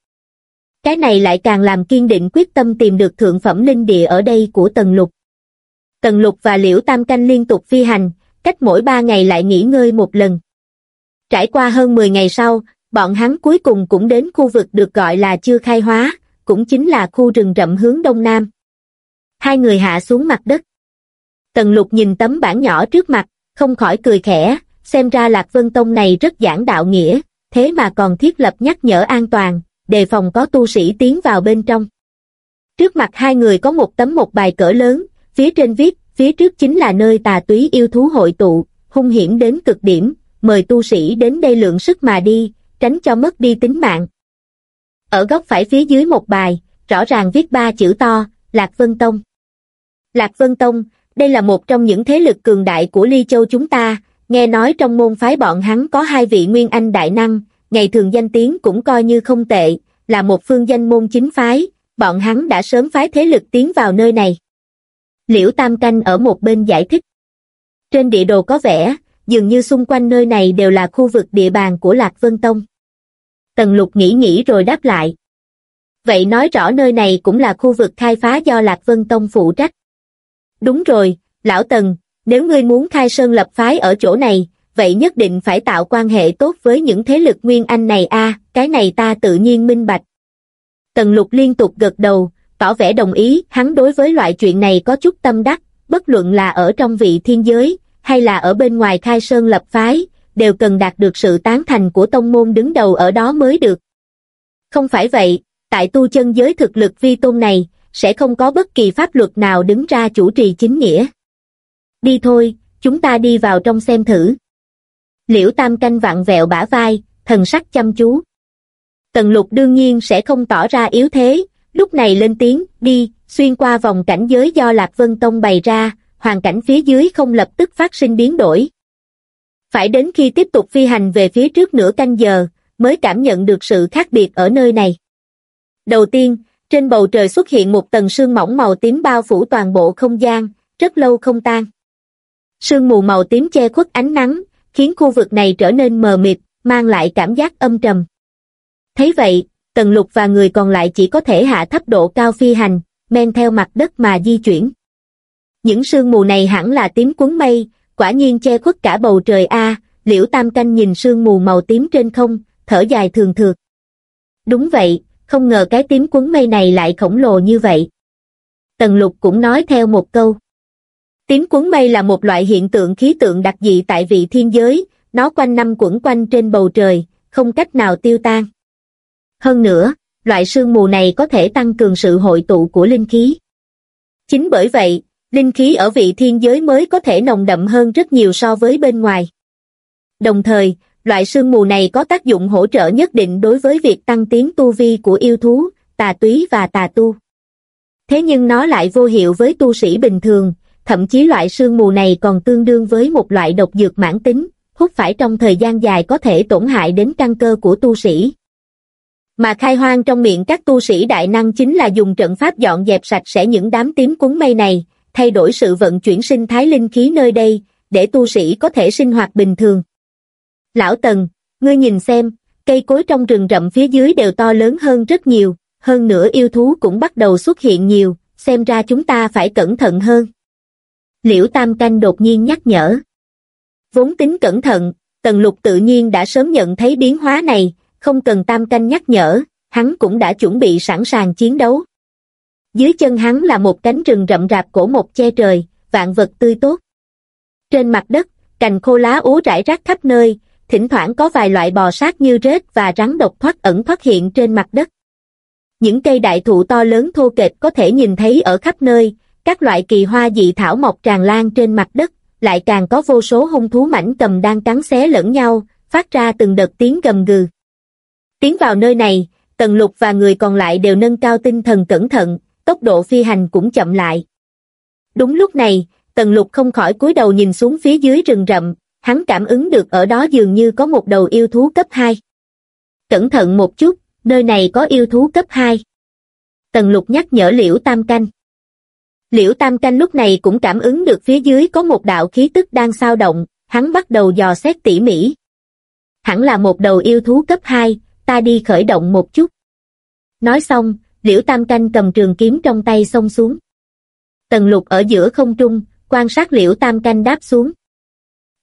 A: Cái này lại càng làm kiên định quyết tâm tìm được thượng phẩm linh địa ở đây của Tần Lục. Tần Lục và Liễu Tam Canh liên tục phi hành, cách mỗi ba ngày lại nghỉ ngơi một lần. Trải qua hơn 10 ngày sau, bọn hắn cuối cùng cũng đến khu vực được gọi là chưa khai hóa, cũng chính là khu rừng rậm hướng đông nam. Hai người hạ xuống mặt đất. Tần lục nhìn tấm bản nhỏ trước mặt, không khỏi cười khẽ, xem ra Lạc Vân Tông này rất giảng đạo nghĩa, thế mà còn thiết lập nhắc nhở an toàn, đề phòng có tu sĩ tiến vào bên trong. Trước mặt hai người có một tấm một bài cỡ lớn, phía trên viết, phía trước chính là nơi tà túy yêu thú hội tụ, hung hiểm đến cực điểm, mời tu sĩ đến đây lượng sức mà đi, tránh cho mất đi tính mạng. Ở góc phải phía dưới một bài, rõ ràng viết ba chữ to, Lạc Vân Tông. Lạc Vân Tông, đây là một trong những thế lực cường đại của Ly Châu chúng ta, nghe nói trong môn phái bọn hắn có hai vị nguyên anh đại năng, ngày thường danh tiếng cũng coi như không tệ, là một phương danh môn chính phái, bọn hắn đã sớm phái thế lực tiến vào nơi này. Liễu Tam Canh ở một bên giải thích. Trên địa đồ có vẻ, dường như xung quanh nơi này đều là khu vực địa bàn của Lạc Vân Tông. Tần Lục nghĩ nghĩ rồi đáp lại. Vậy nói rõ nơi này cũng là khu vực khai phá do Lạc Vân Tông phụ trách. Đúng rồi, Lão Tần, nếu ngươi muốn khai sơn lập phái ở chỗ này, vậy nhất định phải tạo quan hệ tốt với những thế lực nguyên anh này a cái này ta tự nhiên minh bạch. Tần lục liên tục gật đầu, tỏ vẻ đồng ý, hắn đối với loại chuyện này có chút tâm đắc, bất luận là ở trong vị thiên giới, hay là ở bên ngoài khai sơn lập phái, đều cần đạt được sự tán thành của tông môn đứng đầu ở đó mới được. Không phải vậy, tại tu chân giới thực lực vi tôn này, sẽ không có bất kỳ pháp luật nào đứng ra chủ trì chính nghĩa. Đi thôi, chúng ta đi vào trong xem thử. Liễu Tam canh vặn vẹo bả vai, thần sắc chăm chú. Tần lục đương nhiên sẽ không tỏ ra yếu thế, lúc này lên tiếng, đi, xuyên qua vòng cảnh giới do Lạc Vân Tông bày ra, hoàn cảnh phía dưới không lập tức phát sinh biến đổi. Phải đến khi tiếp tục phi hành về phía trước nửa canh giờ, mới cảm nhận được sự khác biệt ở nơi này. Đầu tiên, trên bầu trời xuất hiện một tầng sương mỏng màu tím bao phủ toàn bộ không gian, rất lâu không tan. Sương mù màu tím che khuất ánh nắng, khiến khu vực này trở nên mờ mịt, mang lại cảm giác âm trầm. Thấy vậy, Tần Lục và người còn lại chỉ có thể hạ thấp độ cao phi hành, men theo mặt đất mà di chuyển. Những sương mù này hẳn là tím cuốn mây, quả nhiên che khuất cả bầu trời A, liễu tam canh nhìn sương mù màu tím trên không, thở dài thường thường. Đúng vậy, không ngờ cái tím cuốn mây này lại khổng lồ như vậy. Tần lục cũng nói theo một câu. Tím cuốn mây là một loại hiện tượng khí tượng đặc dị tại vị thiên giới, nó quanh năm quẩn quanh trên bầu trời, không cách nào tiêu tan. Hơn nữa, loại sương mù này có thể tăng cường sự hội tụ của linh khí. Chính bởi vậy, linh khí ở vị thiên giới mới có thể nồng đậm hơn rất nhiều so với bên ngoài. Đồng thời, loại sương mù này có tác dụng hỗ trợ nhất định đối với việc tăng tiến tu vi của yêu thú, tà túy và tà tu. Thế nhưng nó lại vô hiệu với tu sĩ bình thường, thậm chí loại sương mù này còn tương đương với một loại độc dược mãn tính, hút phải trong thời gian dài có thể tổn hại đến căn cơ của tu sĩ. Mà khai hoang trong miệng các tu sĩ đại năng chính là dùng trận pháp dọn dẹp sạch sẽ những đám tím cuốn mây này, thay đổi sự vận chuyển sinh thái linh khí nơi đây, để tu sĩ có thể sinh hoạt bình thường. Lão Tần, ngươi nhìn xem, cây cối trong rừng rậm phía dưới đều to lớn hơn rất nhiều, hơn nữa yêu thú cũng bắt đầu xuất hiện nhiều, xem ra chúng ta phải cẩn thận hơn. Liễu Tam Canh đột nhiên nhắc nhở. Vốn tính cẩn thận, Tần Lục tự nhiên đã sớm nhận thấy biến hóa này, không cần Tam Canh nhắc nhở, hắn cũng đã chuẩn bị sẵn sàng chiến đấu. Dưới chân hắn là một cánh rừng rậm rạp cổ một che trời, vạn vật tươi tốt. Trên mặt đất, cành khô lá úa rải rác khắp nơi, thỉnh thoảng có vài loại bò sát như rết và rắn độc thoát ẩn thoát hiện trên mặt đất. Những cây đại thụ to lớn thô kệch có thể nhìn thấy ở khắp nơi, các loại kỳ hoa dị thảo mọc tràn lan trên mặt đất, lại càng có vô số hung thú mảnh cầm đang cắn xé lẫn nhau, phát ra từng đợt tiếng gầm gừ. Tiến vào nơi này, Tần Lục và người còn lại đều nâng cao tinh thần cẩn thận, tốc độ phi hành cũng chậm lại. Đúng lúc này, Tần Lục không khỏi cúi đầu nhìn xuống phía dưới rừng rậm, hắn cảm ứng được ở đó dường như có một đầu yêu thú cấp 2. Cẩn thận một chút, nơi này có yêu thú cấp 2. Tần Lục nhắc nhở Liễu Tam Canh. Liễu Tam Canh lúc này cũng cảm ứng được phía dưới có một đạo khí tức đang sao động, hắn bắt đầu dò xét tỉ mỉ. Hẳn là một đầu yêu thú cấp 2, ta đi khởi động một chút. Nói xong, Liễu Tam Canh cầm trường kiếm trong tay xông xuống. Tần lục ở giữa không trung, quan sát Liễu Tam Canh đáp xuống.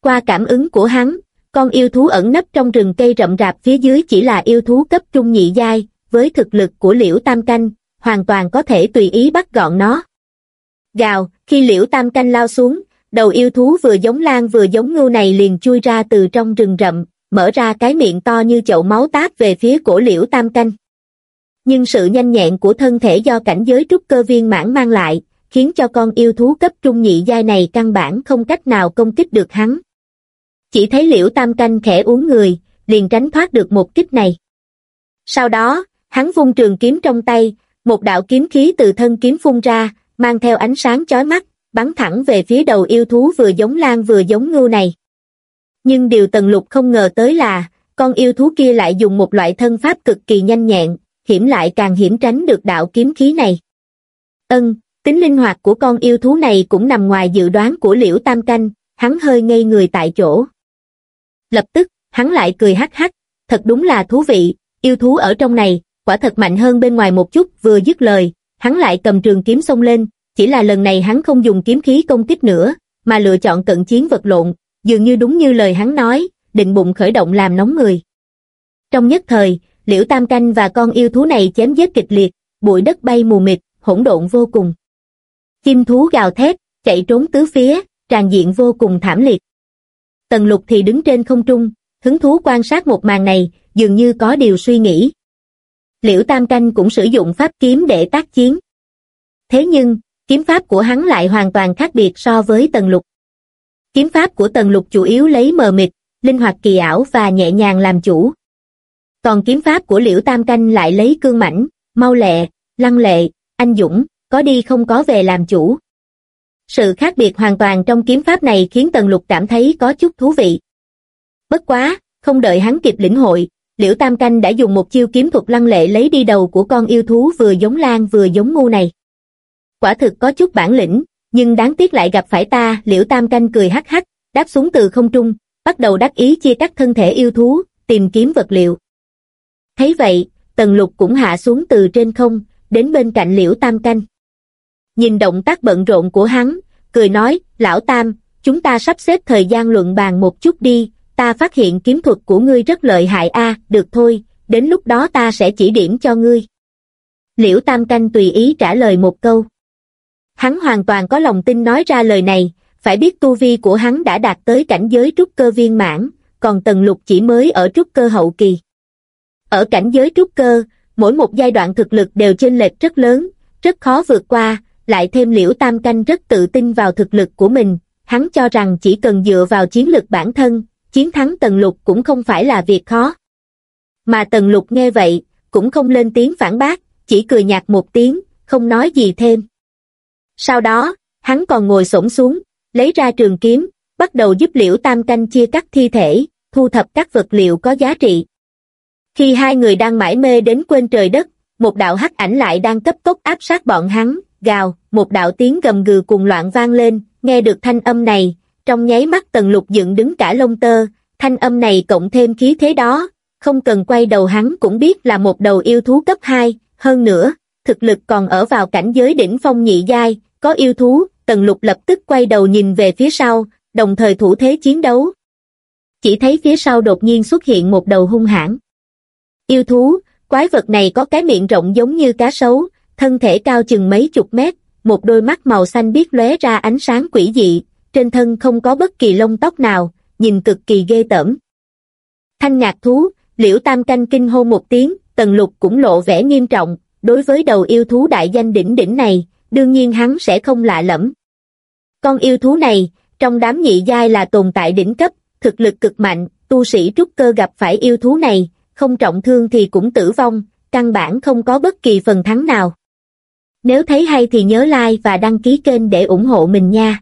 A: Qua cảm ứng của hắn, con yêu thú ẩn nấp trong rừng cây rậm rạp phía dưới chỉ là yêu thú cấp trung nhị giai, với thực lực của Liễu Tam Canh, hoàn toàn có thể tùy ý bắt gọn nó. Gào, khi liễu tam canh lao xuống, đầu yêu thú vừa giống lan vừa giống ngưu này liền chui ra từ trong rừng rậm, mở ra cái miệng to như chậu máu táp về phía cổ liễu tam canh. Nhưng sự nhanh nhẹn của thân thể do cảnh giới trúc cơ viên mãn mang lại, khiến cho con yêu thú cấp trung nhị giai này căn bản không cách nào công kích được hắn. Chỉ thấy liễu tam canh khẽ uống người, liền tránh thoát được một kích này. Sau đó, hắn vung trường kiếm trong tay, một đạo kiếm khí từ thân kiếm phun ra, mang theo ánh sáng chói mắt, bắn thẳng về phía đầu yêu thú vừa giống lan vừa giống ngưu này. Nhưng điều Tần Lục không ngờ tới là, con yêu thú kia lại dùng một loại thân pháp cực kỳ nhanh nhẹn, hiểm lại càng hiểm tránh được đạo kiếm khí này. Ân, tính linh hoạt của con yêu thú này cũng nằm ngoài dự đoán của Liễu Tam Canh, hắn hơi ngây người tại chỗ. Lập tức, hắn lại cười hắc hắc, thật đúng là thú vị, yêu thú ở trong này, quả thật mạnh hơn bên ngoài một chút, vừa dứt lời, hắn lại cầm trường kiếm xông lên, chỉ là lần này hắn không dùng kiếm khí công kích nữa, mà lựa chọn cận chiến vật lộn, dường như đúng như lời hắn nói, định bụng khởi động làm nóng người. Trong nhất thời, Liễu Tam Canh và con yêu thú này chém giết kịch liệt, bụi đất bay mù mịt, hỗn độn vô cùng. Chim thú gào thét, chạy trốn tứ phía, tràn diện vô cùng thảm liệt. Tần lục thì đứng trên không trung, hứng thú quan sát một màn này, dường như có điều suy nghĩ. Liễu Tam Canh cũng sử dụng pháp kiếm để tác chiến. Thế nhưng, kiếm pháp của hắn lại hoàn toàn khác biệt so với tần lục. Kiếm pháp của tần lục chủ yếu lấy mờ mịt, linh hoạt kỳ ảo và nhẹ nhàng làm chủ. Còn kiếm pháp của Liễu Tam Canh lại lấy cương mãnh, mau lẹ, lăng lệ, anh dũng, có đi không có về làm chủ. Sự khác biệt hoàn toàn trong kiếm pháp này khiến Tần Lục cảm thấy có chút thú vị. Bất quá, không đợi hắn kịp lĩnh hội, Liễu Tam Canh đã dùng một chiêu kiếm thuật lăng lệ lấy đi đầu của con yêu thú vừa giống lan vừa giống ngu này. Quả thực có chút bản lĩnh, nhưng đáng tiếc lại gặp phải ta, Liễu Tam Canh cười hắc hắc, đáp xuống từ không trung, bắt đầu đắc ý chia cắt thân thể yêu thú, tìm kiếm vật liệu. Thấy vậy, Tần Lục cũng hạ xuống từ trên không, đến bên cạnh Liễu Tam Canh. Nhìn động tác bận rộn của hắn, cười nói, Lão Tam, chúng ta sắp xếp thời gian luận bàn một chút đi, ta phát hiện kiếm thuật của ngươi rất lợi hại a, được thôi, đến lúc đó ta sẽ chỉ điểm cho ngươi. Liễu Tam Canh tùy ý trả lời một câu. Hắn hoàn toàn có lòng tin nói ra lời này, phải biết tu vi của hắn đã đạt tới cảnh giới trúc cơ viên mãn, còn tần lục chỉ mới ở trúc cơ hậu kỳ. Ở cảnh giới trúc cơ, mỗi một giai đoạn thực lực đều chênh lệch rất lớn, rất khó vượt qua, lại thêm liễu tam canh rất tự tin vào thực lực của mình, hắn cho rằng chỉ cần dựa vào chiến lực bản thân, chiến thắng tần lục cũng không phải là việc khó. Mà tần lục nghe vậy, cũng không lên tiếng phản bác, chỉ cười nhạt một tiếng, không nói gì thêm. Sau đó, hắn còn ngồi xổm xuống, lấy ra trường kiếm, bắt đầu giúp liễu tam canh chia cắt thi thể, thu thập các vật liệu có giá trị. Khi hai người đang mải mê đến quên trời đất, một đạo hắc ảnh lại đang cấp tốc áp sát bọn hắn, gào, một đạo tiếng gầm gừ cùng loạn vang lên, nghe được thanh âm này, trong nháy mắt tần lục dựng đứng cả lông tơ, thanh âm này cộng thêm khí thế đó, không cần quay đầu hắn cũng biết là một đầu yêu thú cấp 2, hơn nữa, thực lực còn ở vào cảnh giới đỉnh phong nhị giai, có yêu thú, tần lục lập tức quay đầu nhìn về phía sau, đồng thời thủ thế chiến đấu. Chỉ thấy phía sau đột nhiên xuất hiện một đầu hung hãn. Yêu thú, quái vật này có cái miệng rộng giống như cá sấu, thân thể cao chừng mấy chục mét, một đôi mắt màu xanh biếc lóe ra ánh sáng quỷ dị, trên thân không có bất kỳ lông tóc nào, nhìn cực kỳ ghê tởm. Thanh ngạc thú, liễu tam canh kinh hô một tiếng, tần lục cũng lộ vẻ nghiêm trọng, đối với đầu yêu thú đại danh đỉnh đỉnh này, đương nhiên hắn sẽ không lạ lẫm. Con yêu thú này, trong đám nhị giai là tồn tại đỉnh cấp, thực lực cực mạnh, tu sĩ trúc cơ gặp phải yêu thú này, không trọng thương thì cũng tử vong, căn bản không có bất kỳ phần thắng nào. Nếu thấy hay thì nhớ like và đăng ký kênh để ủng hộ mình nha.